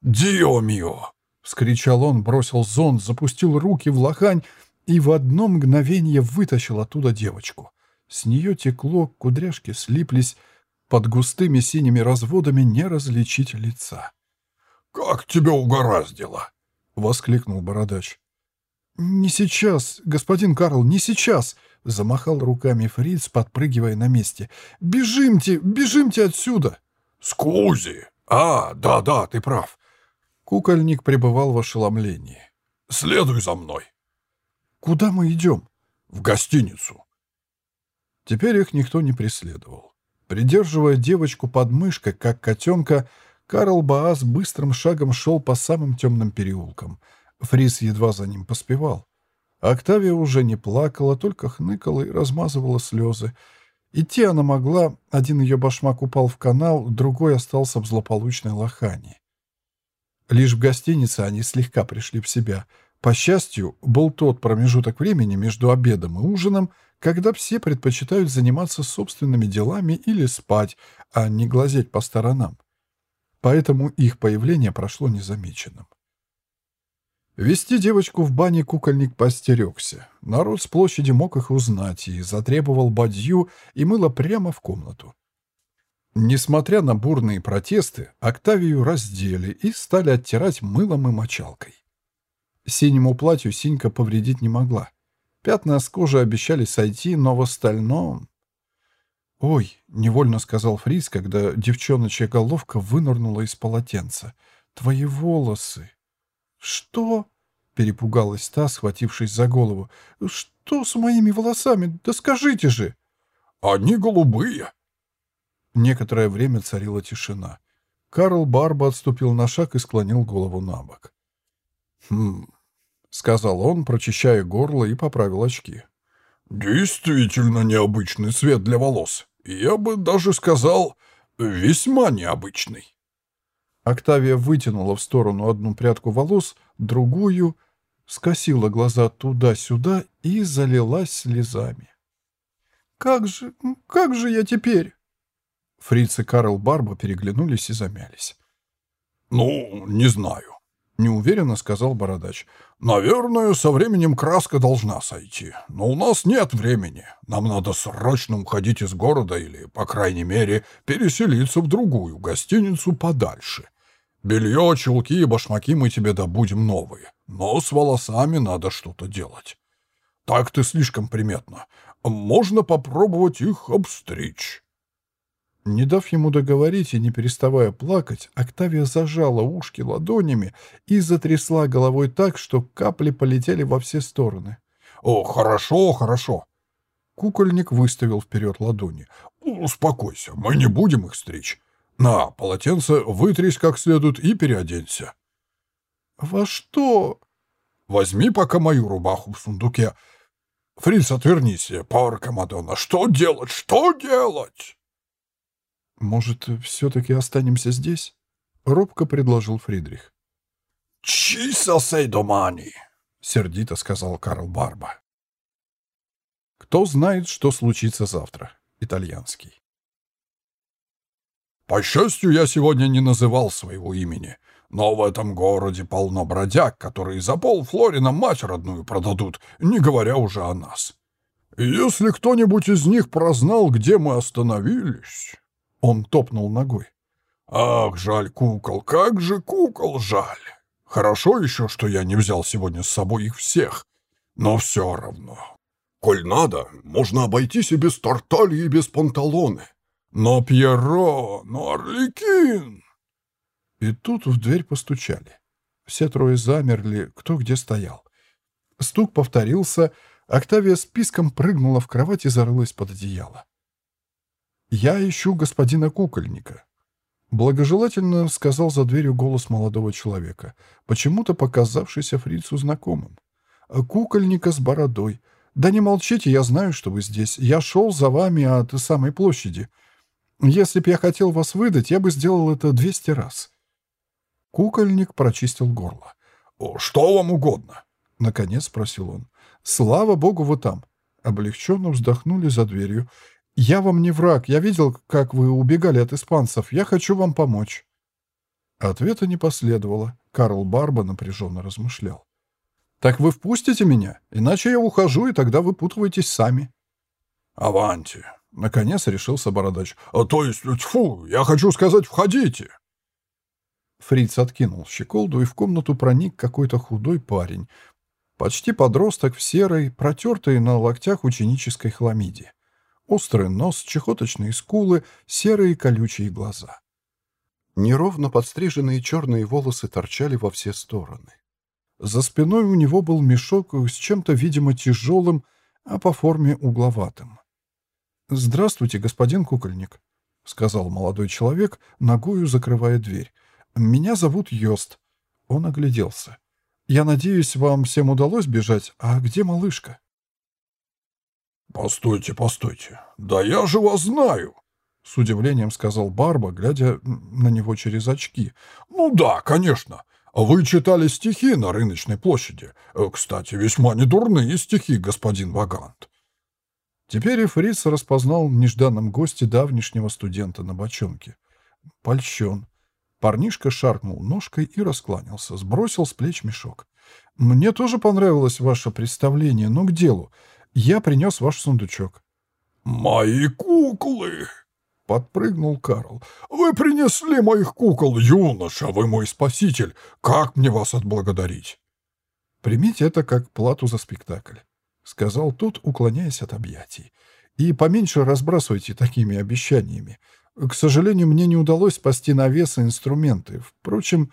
«Дио мио!» — вскричал он, бросил зонт, запустил руки в лохань и в одно мгновение вытащил оттуда девочку. С нее текло, кудряшки слиплись, под густыми синими разводами не различить лица. «Как тебя угораздило!» — воскликнул бородач. «Не сейчас, господин Карл, не сейчас!» — замахал руками Фриц, подпрыгивая на месте. «Бежимте, бежимте отсюда!» «Скузи! А, да-да, ты прав!» Кукольник пребывал в ошеломлении. «Следуй за мной!» «Куда мы идем?» «В гостиницу!» Теперь их никто не преследовал. Придерживая девочку под мышкой, как котенка, Карл Баас быстрым шагом шел по самым темным переулкам. Фрис едва за ним поспевал. Октавия уже не плакала, только хныкала и размазывала слезы. Идти она могла, один ее башмак упал в канал, другой остался в злополучной лохане. Лишь в гостинице они слегка пришли в себя. По счастью, был тот промежуток времени между обедом и ужином, когда все предпочитают заниматься собственными делами или спать, а не глазеть по сторонам. Поэтому их появление прошло незамеченным. Вести девочку в бане кукольник постерегся. Народ с площади мог их узнать и затребовал бадью и мыло прямо в комнату. Несмотря на бурные протесты, Октавию раздели и стали оттирать мылом и мочалкой. Синему платью Синька повредить не могла. Пятна с кожи обещали сойти, но в остальном... «Ой», — невольно сказал Фриц, когда девчоночья головка вынырнула из полотенца. «Твои волосы!» «Что?» — перепугалась та, схватившись за голову. «Что с моими волосами? Да скажите же!» «Они голубые!» Некоторое время царила тишина. Карл Барба отступил на шаг и склонил голову на бок. «Хм, — сказал он, прочищая горло и поправил очки. «Действительно необычный цвет для волос. Я бы даже сказал, весьма необычный». Октавия вытянула в сторону одну прядку волос, другую, скосила глаза туда-сюда и залилась слезами. «Как же, как же я теперь?» Фриц и Карл Барба переглянулись и замялись. «Ну, не знаю. — неуверенно сказал Бородач. «Наверное, со временем краска должна сойти. Но у нас нет времени. Нам надо срочно уходить из города или, по крайней мере, переселиться в другую гостиницу подальше. Белье, чулки и башмаки мы тебе добудем новые. Но с волосами надо что-то делать. Так ты слишком приметно. Можно попробовать их обстричь». Не дав ему договорить и не переставая плакать, Октавия зажала ушки ладонями и затрясла головой так, что капли полетели во все стороны. «О, хорошо, хорошо!» Кукольник выставил вперед ладони. «Успокойся, мы не будем их стричь. На, полотенце вытрись как следует и переоденься». «Во что?» «Возьми пока мою рубаху в сундуке. Фриц, отвернись, парка Мадонна. Что делать, что делать?» «Может, все-таки останемся здесь?» — робко предложил Фридрих. «Чиса сей домани!» — сердито сказал Карл Барба. «Кто знает, что случится завтра?» — итальянский. «По счастью, я сегодня не называл своего имени, но в этом городе полно бродяг, которые за пол Флорина мать родную продадут, не говоря уже о нас. если кто-нибудь из них прознал, где мы остановились...» Он топнул ногой. «Ах, жаль кукол, как же кукол жаль! Хорошо еще, что я не взял сегодня с собой их всех, но все равно. Коль надо, можно обойтись и без тортальи, и без панталоны. Но Пьеро, но Орликин!» И тут в дверь постучали. Все трое замерли, кто где стоял. Стук повторился, Октавия списком прыгнула в кровать и зарылась под одеяло. «Я ищу господина кукольника», — благожелательно сказал за дверью голос молодого человека, почему-то показавшийся фрицу знакомым. «Кукольника с бородой. Да не молчите, я знаю, что вы здесь. Я шел за вами от самой площади. Если б я хотел вас выдать, я бы сделал это двести раз». Кукольник прочистил горло. «Что вам угодно?» — наконец спросил он. «Слава богу, вы там!» Облегченно вздохнули за дверью. «Я вам не враг. Я видел, как вы убегали от испанцев. Я хочу вам помочь». Ответа не последовало. Карл Барба напряженно размышлял. «Так вы впустите меня? Иначе я ухожу, и тогда вы путываетесь сами». «Аванти!» — наконец решился бородач. А, «То есть, тьфу, я хочу сказать, входите!» Фриц откинул щеколду, и в комнату проник какой-то худой парень, Почти подросток в серой, протертой на локтях ученической хламиде. Острый нос, чехоточные скулы, серые колючие глаза. Неровно подстриженные черные волосы торчали во все стороны. За спиной у него был мешок с чем-то, видимо, тяжелым, а по форме угловатым. «Здравствуйте, господин кукольник», — сказал молодой человек, ногою закрывая дверь. «Меня зовут Йост». Он огляделся. Я надеюсь, вам всем удалось бежать. А где малышка?» «Постойте, постойте. Да я же вас знаю!» С удивлением сказал Барба, глядя на него через очки. «Ну да, конечно. Вы читали стихи на рыночной площади. Кстати, весьма недурные стихи, господин Вагант». Теперь и Фриц распознал в нежданном госте давнишнего студента на бочонке. Польщен. Парнишка шаркнул ножкой и раскланялся, сбросил с плеч мешок. «Мне тоже понравилось ваше представление, но к делу. Я принес ваш сундучок». «Мои куклы!» — подпрыгнул Карл. «Вы принесли моих кукол, юноша, вы мой спаситель. Как мне вас отблагодарить?» «Примите это как плату за спектакль», — сказал тот, уклоняясь от объятий. «И поменьше разбрасывайте такими обещаниями. К сожалению, мне не удалось спасти навес и инструменты. Впрочем,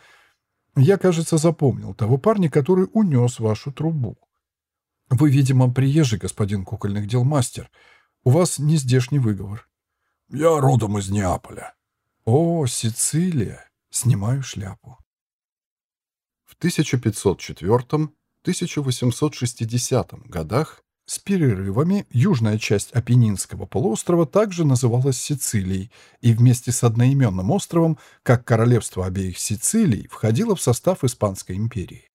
я, кажется, запомнил того парня, который унес вашу трубу. Вы, видимо, приезжий, господин кукольных дел мастер. У вас не здешний выговор. Я родом из Неаполя. О, Сицилия. Снимаю шляпу. В 1504-1860 годах с перерывами южная часть Апеннинского полуострова также называлась Сицилией и вместе с одноименным островом, как королевство обеих Сицилий, входило в состав Испанской империи.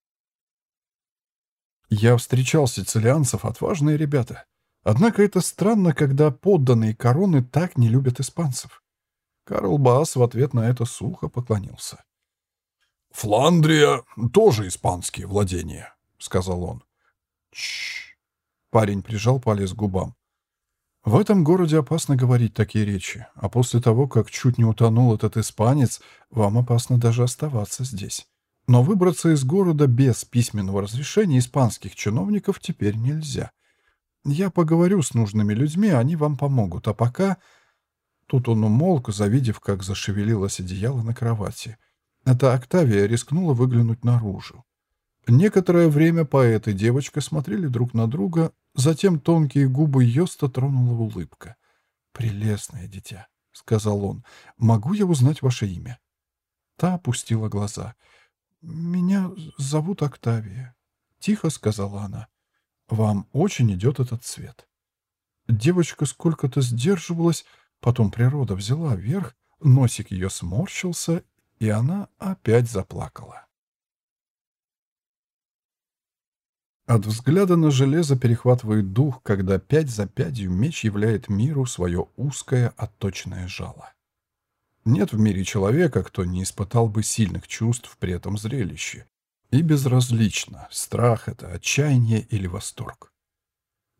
Я встречал сицилианцев, отважные ребята. Однако это странно, когда подданные короны так не любят испанцев. Карл Баас в ответ на это сухо поклонился. «Фландрия — тоже испанские владения», — сказал он. «Тш, Парень прижал палец к губам. В этом городе опасно говорить такие речи, а после того, как чуть не утонул этот испанец, вам опасно даже оставаться здесь. Но выбраться из города без письменного разрешения испанских чиновников теперь нельзя. Я поговорю с нужными людьми, они вам помогут, а пока... Тут он умолк, завидев, как зашевелилось одеяло на кровати. Это Октавия рискнула выглянуть наружу. Некоторое время поэт и девочка смотрели друг на друга, Затем тонкие губы Йоста тронула улыбка. «Прелестное дитя», — сказал он, — «могу я узнать ваше имя?» Та опустила глаза. «Меня зовут Октавия», — тихо сказала она. «Вам очень идет этот цвет». Девочка сколько-то сдерживалась, потом природа взяла верх, носик ее сморщился, и она опять заплакала. От взгляда на железо перехватывает дух, когда пять за пятью меч являет миру свое узкое отточенное жало. Нет в мире человека, кто не испытал бы сильных чувств при этом зрелище. И безразлично, страх это, отчаяние или восторг.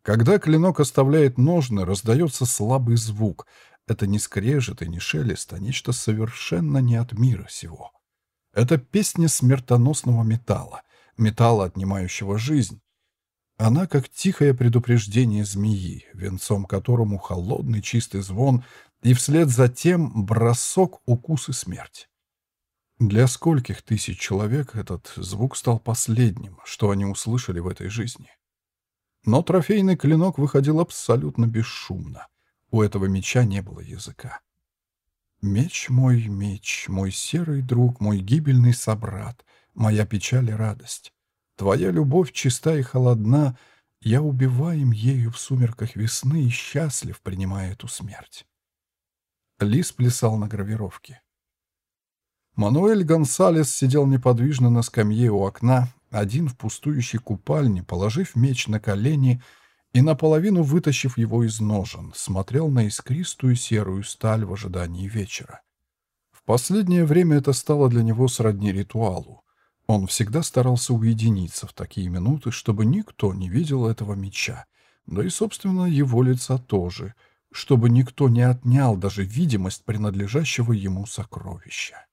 Когда клинок оставляет ножны, раздается слабый звук. Это не скрежет и не шелест, а нечто совершенно не от мира сего. Это песня смертоносного металла, металла, отнимающего жизнь. Она как тихое предупреждение змеи, венцом которому холодный чистый звон, и вслед за тем бросок, укус и смерть. Для скольких тысяч человек этот звук стал последним, что они услышали в этой жизни? Но трофейный клинок выходил абсолютно бесшумно. У этого меча не было языка. «Меч мой, меч, мой серый друг, мой гибельный собрат, моя печаль и радость. Твоя любовь чиста и холодна, я убиваем ею в сумерках весны и счастлив, принимая эту смерть. Лис плясал на гравировке. Мануэль Гонсалес сидел неподвижно на скамье у окна, один в пустующей купальне, положив меч на колени и наполовину вытащив его из ножен, смотрел на искристую серую сталь в ожидании вечера. В последнее время это стало для него сродни ритуалу. Он всегда старался уединиться в такие минуты, чтобы никто не видел этого меча, да и, собственно, его лица тоже, чтобы никто не отнял даже видимость принадлежащего ему сокровища.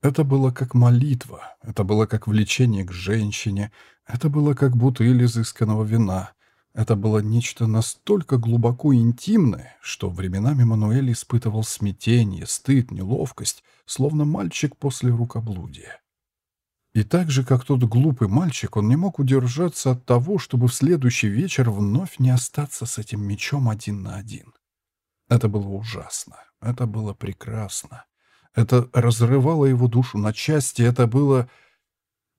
Это было как молитва, это было как влечение к женщине, это было как бутыль изысканного вина. Это было нечто настолько глубоко интимное, что временами Мануэль испытывал смятение, стыд, неловкость, словно мальчик после рукоблудия. И так же, как тот глупый мальчик, он не мог удержаться от того, чтобы в следующий вечер вновь не остаться с этим мечом один на один. Это было ужасно. Это было прекрасно. Это разрывало его душу на части. Это было...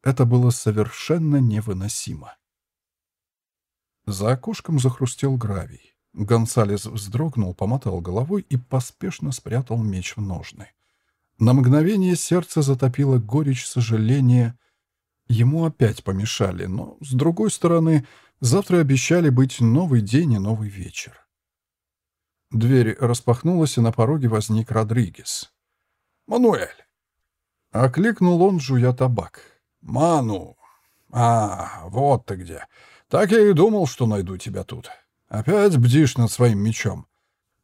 Это было совершенно невыносимо. За окошком захрустел гравий. Гонсалес вздрогнул, помотал головой и поспешно спрятал меч в ножны. На мгновение сердце затопило горечь сожаления. Ему опять помешали, но, с другой стороны, завтра обещали быть новый день и новый вечер. Дверь распахнулась, и на пороге возник Родригес. «Мануэль!» Окликнул он, жуя табак. «Ману! А, вот ты где! Так я и думал, что найду тебя тут. Опять бдишь над своим мечом.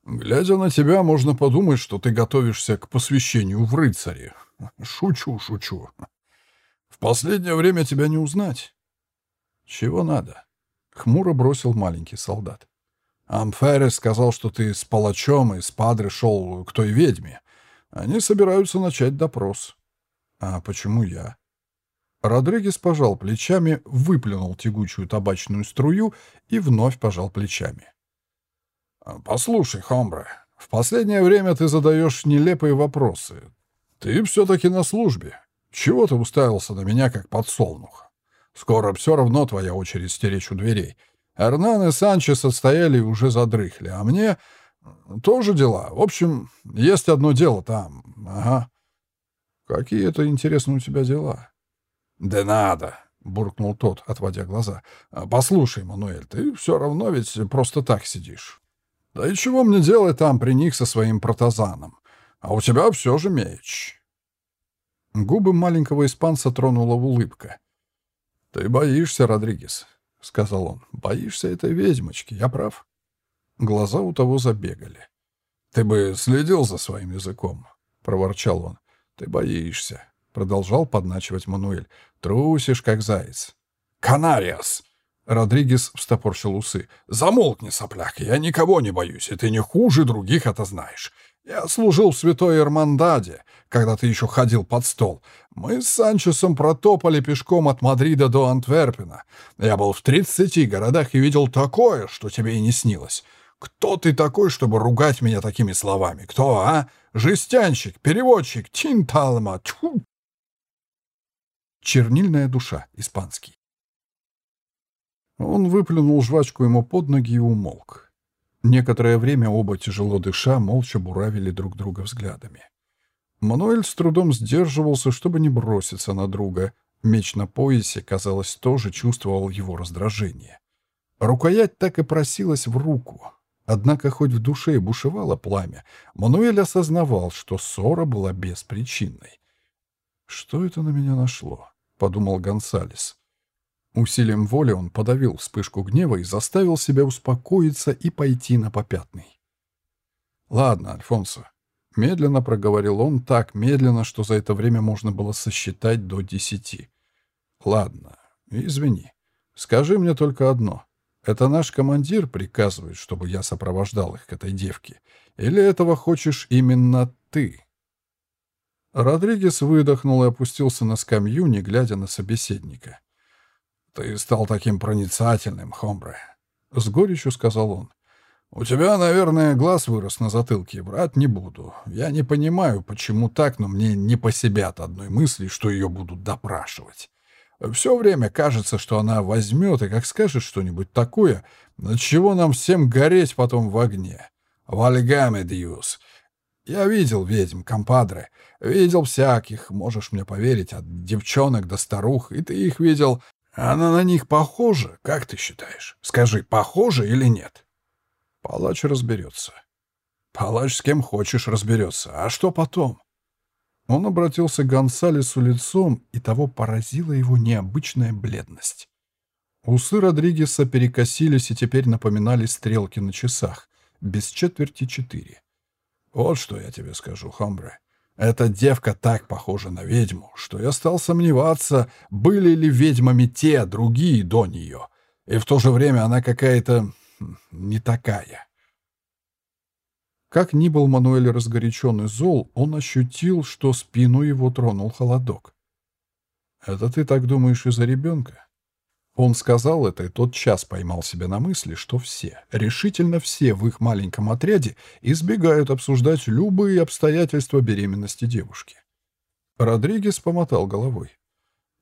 Глядя на тебя, можно подумать, что ты готовишься к посвящению в рыцари. Шучу, шучу. В последнее время тебя не узнать. Чего надо? Хмуро бросил маленький солдат. Амферес сказал, что ты с палачом и с падре шел к той ведьме. Они собираются начать допрос. А почему я? Родригес пожал плечами, выплюнул тягучую табачную струю и вновь пожал плечами. «Послушай, Хомбре, в последнее время ты задаешь нелепые вопросы. Ты все-таки на службе. Чего ты уставился на меня, как подсолнух? Скоро все равно твоя очередь стеречь у дверей. Эрнан и Санчес отстояли и уже задрыхли, а мне тоже дела. В общем, есть одно дело там. Ага. Какие это, интересно, у тебя дела? Да надо, буркнул тот, отводя глаза. Послушай, Мануэль, ты все равно ведь просто так сидишь. Да и чего мне делать там при них со своим протазаном? А у тебя все же меч. Губы маленького испанца тронула улыбка. «Ты боишься, Родригес», — сказал он. «Боишься этой ведьмочки, я прав?» Глаза у того забегали. «Ты бы следил за своим языком», — проворчал он. «Ты боишься», — продолжал подначивать Мануэль. «Трусишь, как заяц». «Канариас!» Родригес встопорщил усы. «Замолкни, сопляк, я никого не боюсь, и ты не хуже других это знаешь. Я служил в святой Эрмандаде, когда ты еще ходил под стол. Мы с Санчесом протопали пешком от Мадрида до Антверпена. Я был в тридцати городах и видел такое, что тебе и не снилось. Кто ты такой, чтобы ругать меня такими словами? Кто, а? Жестянщик, переводчик, тинталма, тьфу!» Чернильная душа, испанский. Он выплюнул жвачку ему под ноги и умолк. Некоторое время оба, тяжело дыша, молча буравили друг друга взглядами. Мануэль с трудом сдерживался, чтобы не броситься на друга. Меч на поясе, казалось, тоже чувствовал его раздражение. Рукоять так и просилась в руку. Однако хоть в душе и бушевало пламя, Мануэль осознавал, что ссора была беспричинной. «Что это на меня нашло?» — подумал Гонсалес. Усилием воли он подавил вспышку гнева и заставил себя успокоиться и пойти на попятный. «Ладно, Альфонсо», — медленно проговорил он, так медленно, что за это время можно было сосчитать до десяти. «Ладно, извини. Скажи мне только одно. Это наш командир приказывает, чтобы я сопровождал их к этой девке? Или этого хочешь именно ты?» Родригес выдохнул и опустился на скамью, не глядя на собеседника. «Ты стал таким проницательным, Хомбре», — с горечью сказал он. «У тебя, наверное, глаз вырос на затылке, брать не буду. Я не понимаю, почему так, но мне не по себе от одной мысли, что ее будут допрашивать. Все время кажется, что она возьмет и как скажет что-нибудь такое, над чего нам всем гореть потом в огне. Вальгаме Диус. Я видел ведьм, компадре. Видел всяких, можешь мне поверить, от девчонок до старух. И ты их видел. Она на них похожа, как ты считаешь? Скажи, похожа или нет? Палач разберется. Палач с кем хочешь разберется. А что потом? Он обратился к Гонсалесу лицом, и того поразила его необычная бледность. Усы Родригеса перекосились и теперь напоминали стрелки на часах. Без четверти четыре. Вот что я тебе скажу, Хомбре. Эта девка так похожа на ведьму, что я стал сомневаться, были ли ведьмами те, другие до нее. И в то же время она какая-то не такая. Как ни был Мануэль разгорячен и зол, он ощутил, что спину его тронул холодок. «Это ты так думаешь из-за ребенка?» Он сказал это и тот час поймал себя на мысли, что все, решительно все в их маленьком отряде избегают обсуждать любые обстоятельства беременности девушки. Родригес помотал головой.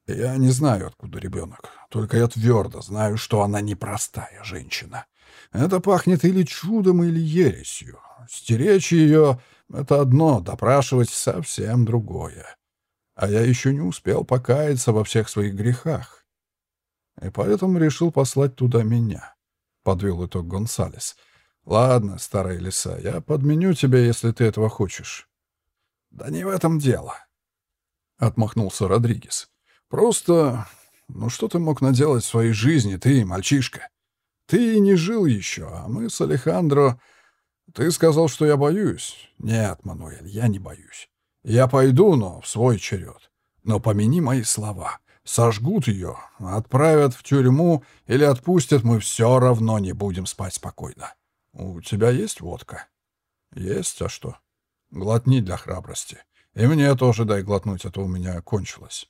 «Я не знаю, откуда ребенок. Только я твердо знаю, что она непростая женщина. Это пахнет или чудом, или ересью. Стеречь ее — это одно, допрашивать — совсем другое. А я еще не успел покаяться во всех своих грехах и поэтому решил послать туда меня», — подвел итог Гонсалес. «Ладно, старая лиса, я подменю тебя, если ты этого хочешь». «Да не в этом дело», — отмахнулся Родригес. «Просто... Ну что ты мог наделать в своей жизни, ты, мальчишка? Ты не жил еще, а мы с Алехандро... Ты сказал, что я боюсь. Нет, Мануэль, я не боюсь. Я пойду, но в свой черед. Но помяни мои слова. Сожгут ее, отправят в тюрьму или отпустят, мы все равно не будем спать спокойно. У тебя есть водка? Есть, а что? Глотни для храбрости. И мне тоже дай глотнуть, а то у меня кончилось.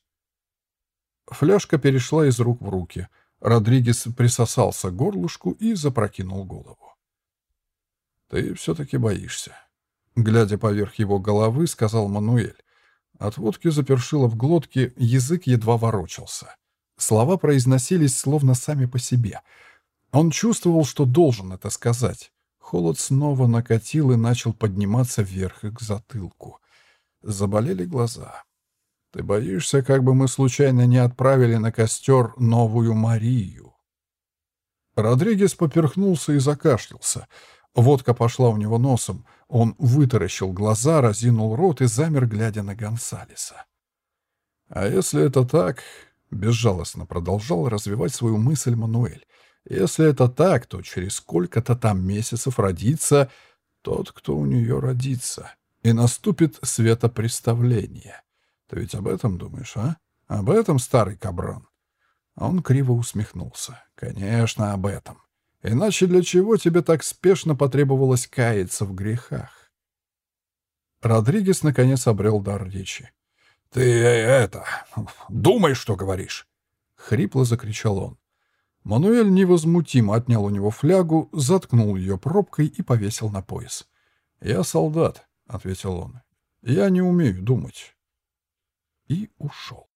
Фляжка перешла из рук в руки. Родригес присосался к горлышку и запрокинул голову. «Ты все-таки боишься», — глядя поверх его головы, сказал Мануэль. От водки запершило в глотке, язык едва ворочался. Слова произносились словно сами по себе. Он чувствовал, что должен это сказать. Холод снова накатил и начал подниматься вверх к затылку. Заболели глаза. «Ты боишься, как бы мы случайно не отправили на костер новую Марию?» Родригес поперхнулся и закашлялся. Водка пошла у него носом. Он вытаращил глаза, разинул рот и замер, глядя на Гонсалеса. «А если это так...» — безжалостно продолжал развивать свою мысль Мануэль. «Если это так, то через сколько-то там месяцев родится тот, кто у нее родится, и наступит светопреставление. Ты ведь об этом думаешь, а? Об этом, старый каброн?» Он криво усмехнулся. «Конечно, об этом. Иначе для чего тебе так спешно потребовалось каяться в грехах? Родригес наконец обрел дар речи. «Ты это... думай, что говоришь!» — хрипло закричал он. Мануэль невозмутимо отнял у него флягу, заткнул ее пробкой и повесил на пояс. «Я солдат», — ответил он. «Я не умею думать». И ушел.